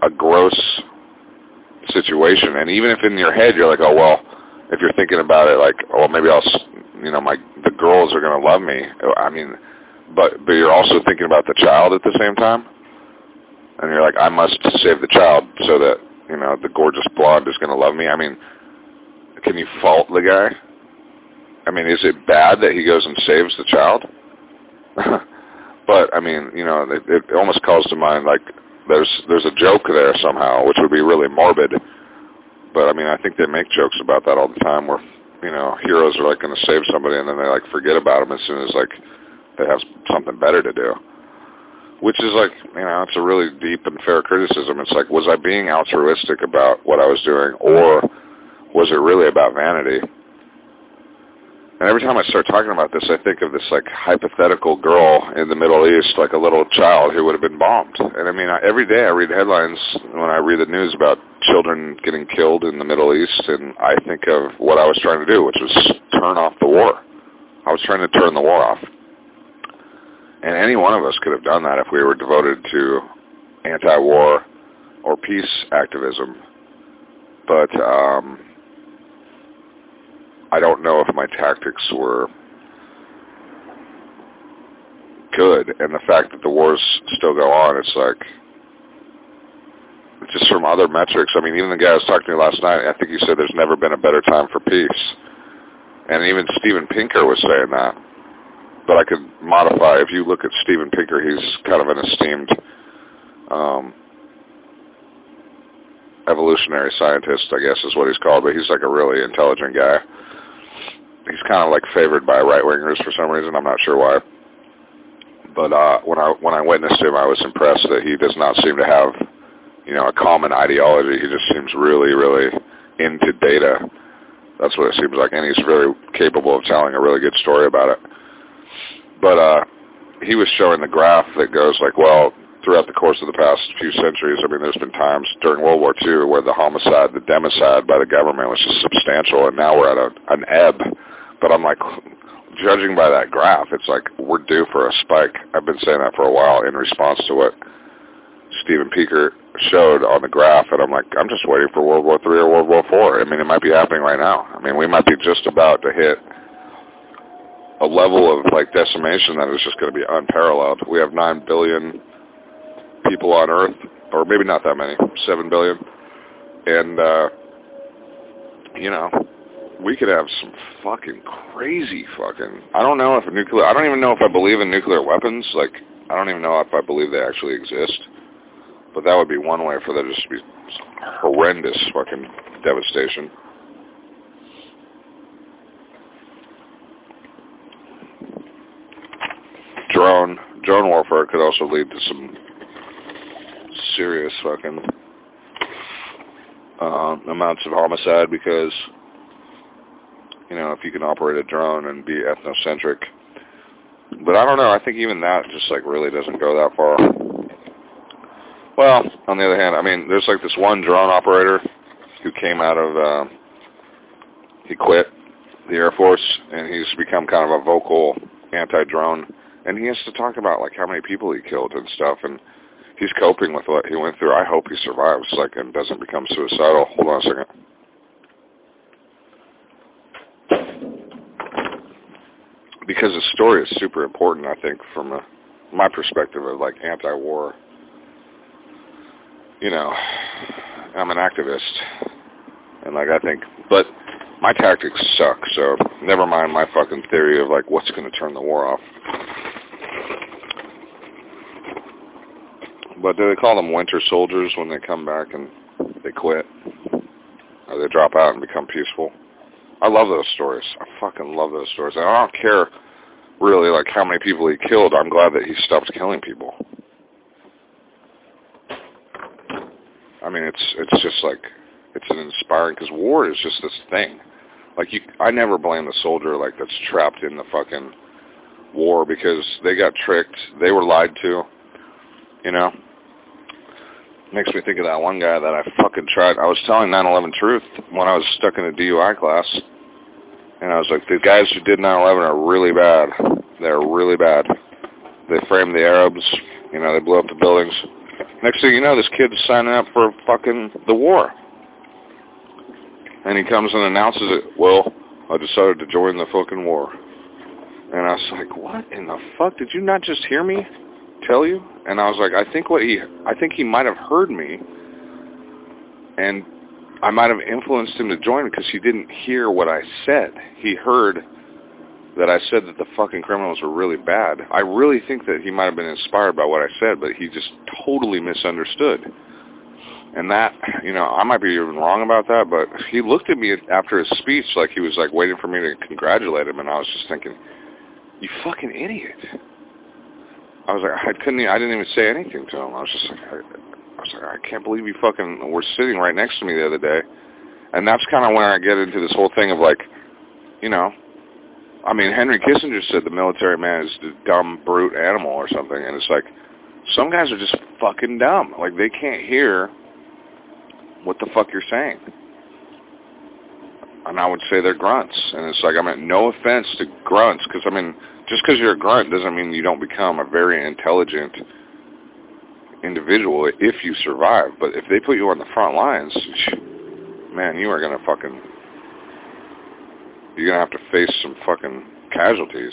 a gross situation. And even if in your head you're like, oh well, if you're thinking about it like, oh maybe I'll, you know, my the girls are going to love me. I mean, but but you're also thinking about the child at the same time. And you're like, I must save the child so that you know the gorgeous blonde is going to love me. I mean, can you fault the guy? I mean, is it bad that he goes and saves the child? but I mean, you know, it, it almost calls to mind like there's there's a joke there somehow, which would be really morbid. But I mean, I think they make jokes about that all the time, where you know heroes are like going to save somebody and then they like forget about them as soon as like they have something better to do. Which is like, you know, it's a really deep and fair criticism. It's like, was I being altruistic about what I was doing, or was it really about vanity? And every time I start talking about this, I think of this like hypothetical girl in the Middle East, like a little child who would have been bombed. And I mean, I, every day I read headlines when I read the news about children getting killed in the Middle East, and I think of what I was trying to do, which was turn off the war. I was trying to turn the war off. And any one of us could have done that if we were devoted to anti-war or peace activism. But um, I don't know if my tactics were good, and the fact that the wars still go on, it's like just from other metrics. I mean, even the guy I was talking to last night, I think he said there's never been a better time for peace, and even Steven Pinker was saying that. But I could modify. If you look at Steven Pinker, he's kind of an esteemed um, evolutionary scientist, I guess is what he's called. But he's like a really intelligent guy he's kind of like favored by right wingers for some reason. I'm not sure why. But uh, when I when I witnessed him, I was impressed that he does not seem to have, you know, a common ideology. He just seems really, really into data. That's what it seems like, and he's very capable of telling a really good story about it. But uh, he was showing the graph that goes like, well, throughout the course of the past few centuries, I mean, there's been times during World War II where the homicide, the democide by the government was just substantial, and now we're at a, an ebb but I'm like, judging by that graph, it's like we're due for a spike. I've been saying that for a while in response to what Steven Pinker showed on the graph, and I'm like, I'm just waiting for World War Three or World War Four. I mean, it might be happening right now. I mean, we might be just about to hit a level of like decimation that is just going to be unparalleled. We have nine billion people on Earth, or maybe not that many, seven billion, and uh, you know, we could have some fucking crazy fucking. I don't know if a nuclear. I don't even know if I believe in nuclear weapons. Like, I don't even know if I believe they actually exist. But that would be one way for there just to be horrendous fucking devastation. Drone, drone warfare could also lead to some serious fucking uh, amounts of homicide because, you know, if you can operate a drone and be ethnocentric. But I don't know. I think even that just like really doesn't go that far. Well, on the other hand, I mean, there's like this one drone operator who came out of, uh, he quit the Air Force and he's become kind of a vocal anti-drone. And he has to talk about like how many people he killed and stuff. And he's coping with what he went through. I hope he survives, like, and doesn't become suicidal. Hold on a second. Because the story is super important, I think, from a, my perspective of like anti-war. You know, I'm an activist, and like I think, but my tactics suck. So never mind my fucking theory of like what's going to turn the war off. But do they call them winter soldiers when they come back and they quit? Or they drop out and become peaceful? I love those stories. I fucking love those stories. I don't care really like how many people he killed. I'm glad that he stopped killing people. I mean, it's it's just like it's an inspiring because war is just this thing. Like you, I never blame the soldier like that's trapped in the fucking war because they got tricked. They were lied to. You know, makes me think of that one guy that I fucking tried. I was telling 9/11 truth when I was stuck in a DUI class, and I was like, the guys who did 9/11 are really bad. They're really bad. They framed the Arabs. You know, they blew up the buildings. Next thing you know, this kid's signing up for fucking the war. And he comes and announces it. Well, I decided to join the fucking war. And I was like, what in the fuck? Did you not just hear me? Tell you? And I was like, I think what he, I think he might have heard me, and I might have influenced him to join because he didn't hear what I said. He heard that I said that the fucking criminals were really bad. I really think that he might have been inspired by what I said, but he just totally misunderstood. And that, you know, I might be even wrong about that, but he looked at me after his speech like he was like waiting for me to congratulate him, and I was just thinking, you fucking idiot. I was like, I couldn't, I didn't even say anything to him. I was just like, I, I was like, I can't believe you fucking were sitting right next to me the other day. And that's kind of when I get into this whole thing of like, you know, I mean, Henry Kissinger said the military man is the dumb brute animal or something, and it's like, some guys are just fucking dumb. Like they can't hear what the fuck you're saying. And I would say they're grunts. And it's like, I mean, no offense to grunts, because I mean, just because you're a grunt doesn't mean you don't become a very intelligent individual if you survive. But if they put you on the front lines, man, you are gonna fucking you're gonna have to face some fucking casualties,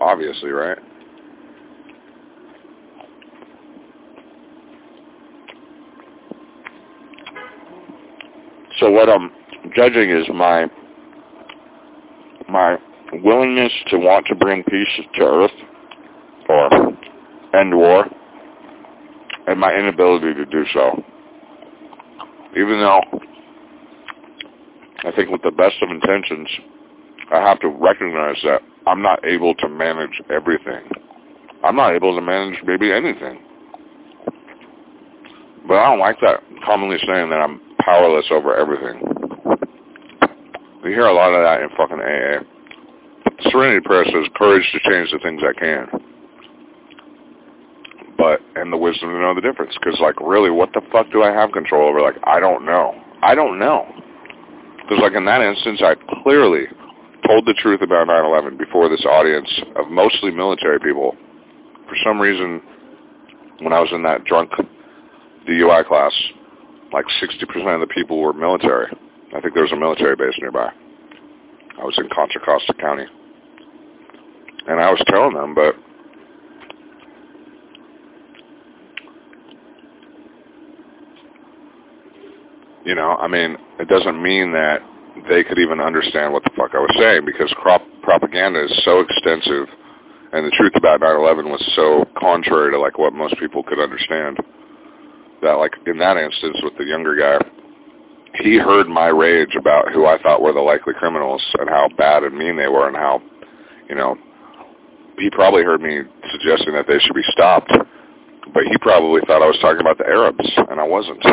obviously, right? So what I'm judging is my my willingness to want to bring peace to Earth or end war and my inability to do so. Even though I think with the best of intentions, I have to recognize that I'm not able to manage everything. I'm not able to manage maybe anything. But I don't like that commonly saying that I'm powerless over everything. We hear a lot of that in fucking AA. Serenity Prayer says courage to change the things I can. But, and the wisdom to know the difference. Because, like, really, what the fuck do I have control over? Like, I don't know. I don't know. Because, like, in that instance, I clearly told the truth about 9-11 before this audience of mostly military people. For some reason, when I was in that drunk DUI class, like 60% of the people were military. I think there was a military base nearby. I was in Contra Costa County. And I was telling them, but you know, I mean, it doesn't mean that they could even understand what the fuck I was saying because crop propaganda is so extensive and the truth about 9/11 was so contrary to like what most people could understand that like in that instance with the younger guy he heard my rage about who I thought were the likely criminals and how bad and mean they were and how you know he probably heard me suggesting that they should be stopped, but he probably thought I was talking about the Arabs, and I wasn't.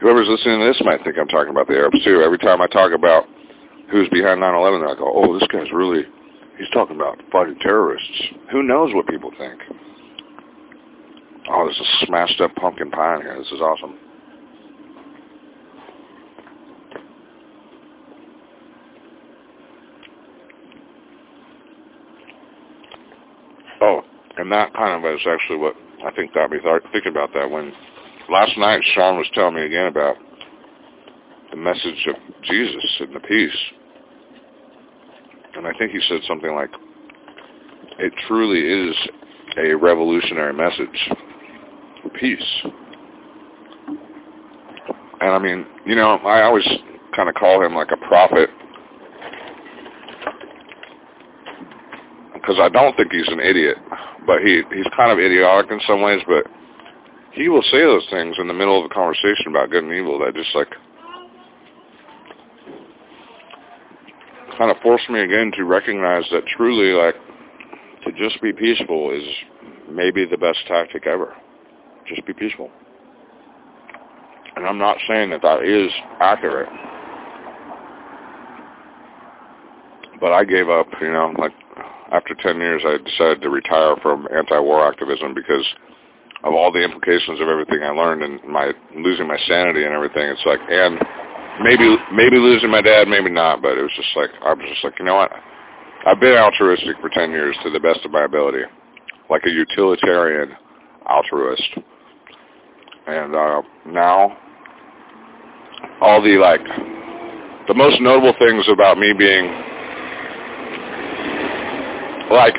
Whoever's listening to this might think I'm talking about the Arabs too. Every time I talk about who's behind 9/11, they're like, oh, "Oh, this guy's really he's talking about fighting terrorists." Who knows what people think? Oh, there's a smashed up pumpkin pie in here. This is awesome. Oh, and that kind of is actually what I think got me th- thinking about that when last night Sean was telling me again about the message of Jesus and the peace. And I think he said something like, it truly is a revolutionary message. Peace. And I mean, you know, I always kind of call him like a prophet because I don't think he's an idiot, but he he's kind of idiotic in some ways. But he will say those things in the middle of a conversation about good and evil that just like kind of forced me again to recognize that truly, like, to just be peaceful is maybe the best tactic ever. Just be peaceful. And I'm not saying that that is accurate. But I gave up, you know, like after 10 years, I decided to retire from anti-war activism because of all the implications of everything I learned and my losing my sanity and everything. It's like, and maybe maybe losing my dad, maybe not, but it was just like I was just like, you know what? I've been altruistic for 10 years to the best of my ability, like a utilitarian altruist. And uh, now, all the like, the most notable things about me being like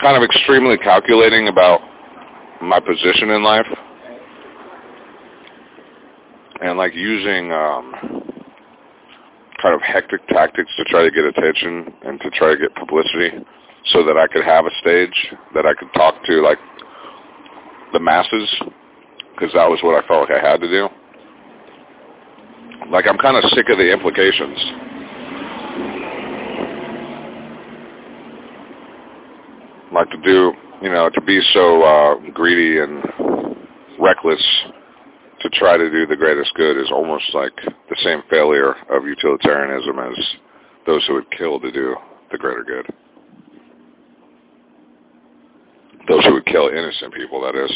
kind of extremely calculating about my position in life and like using um kind of hectic tactics to try to get attention and to try to get publicity so that I could have a stage that I could talk to like the masses because that was what I felt like I had to do. Like I'm kind of sick of the implications like to do, you know, to be so uh, greedy and reckless to try to do the greatest good is almost like the same failure of utilitarianism as those who would kill to do the greater good. Those who would kill innocent people, that is.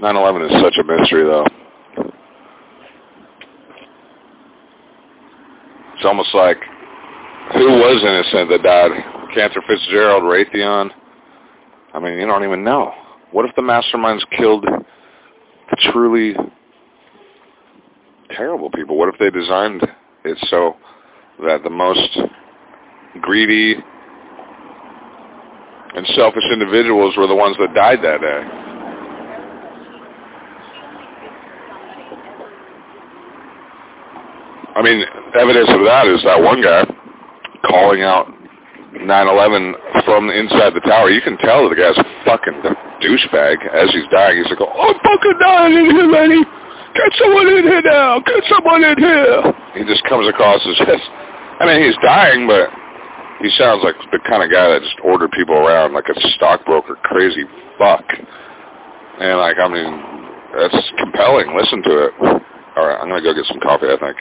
Nine eleven is such a mystery, though. It's almost like who was innocent that died? Cantor Fitzgerald, Raytheon? I mean, you don't even know. What if the masterminds killed the truly terrible people? What if they designed it so that the most greedy and selfish individuals were the ones that died that day? I mean, evidence of that is that one guy calling out 9/11 from inside the tower. You can tell that the guy's a fucking douchebag as he's dying. He's like, "Oh, I'm fucking dying in here, lady. Get someone in here now. Get someone in here." He just comes across as just. I mean, he's dying, but he sounds like the kind of guy that just ordered people around like a stockbroker, crazy fuck. And like, I mean, that's compelling. Listen to it. All right, I'm gonna go get some coffee. I think.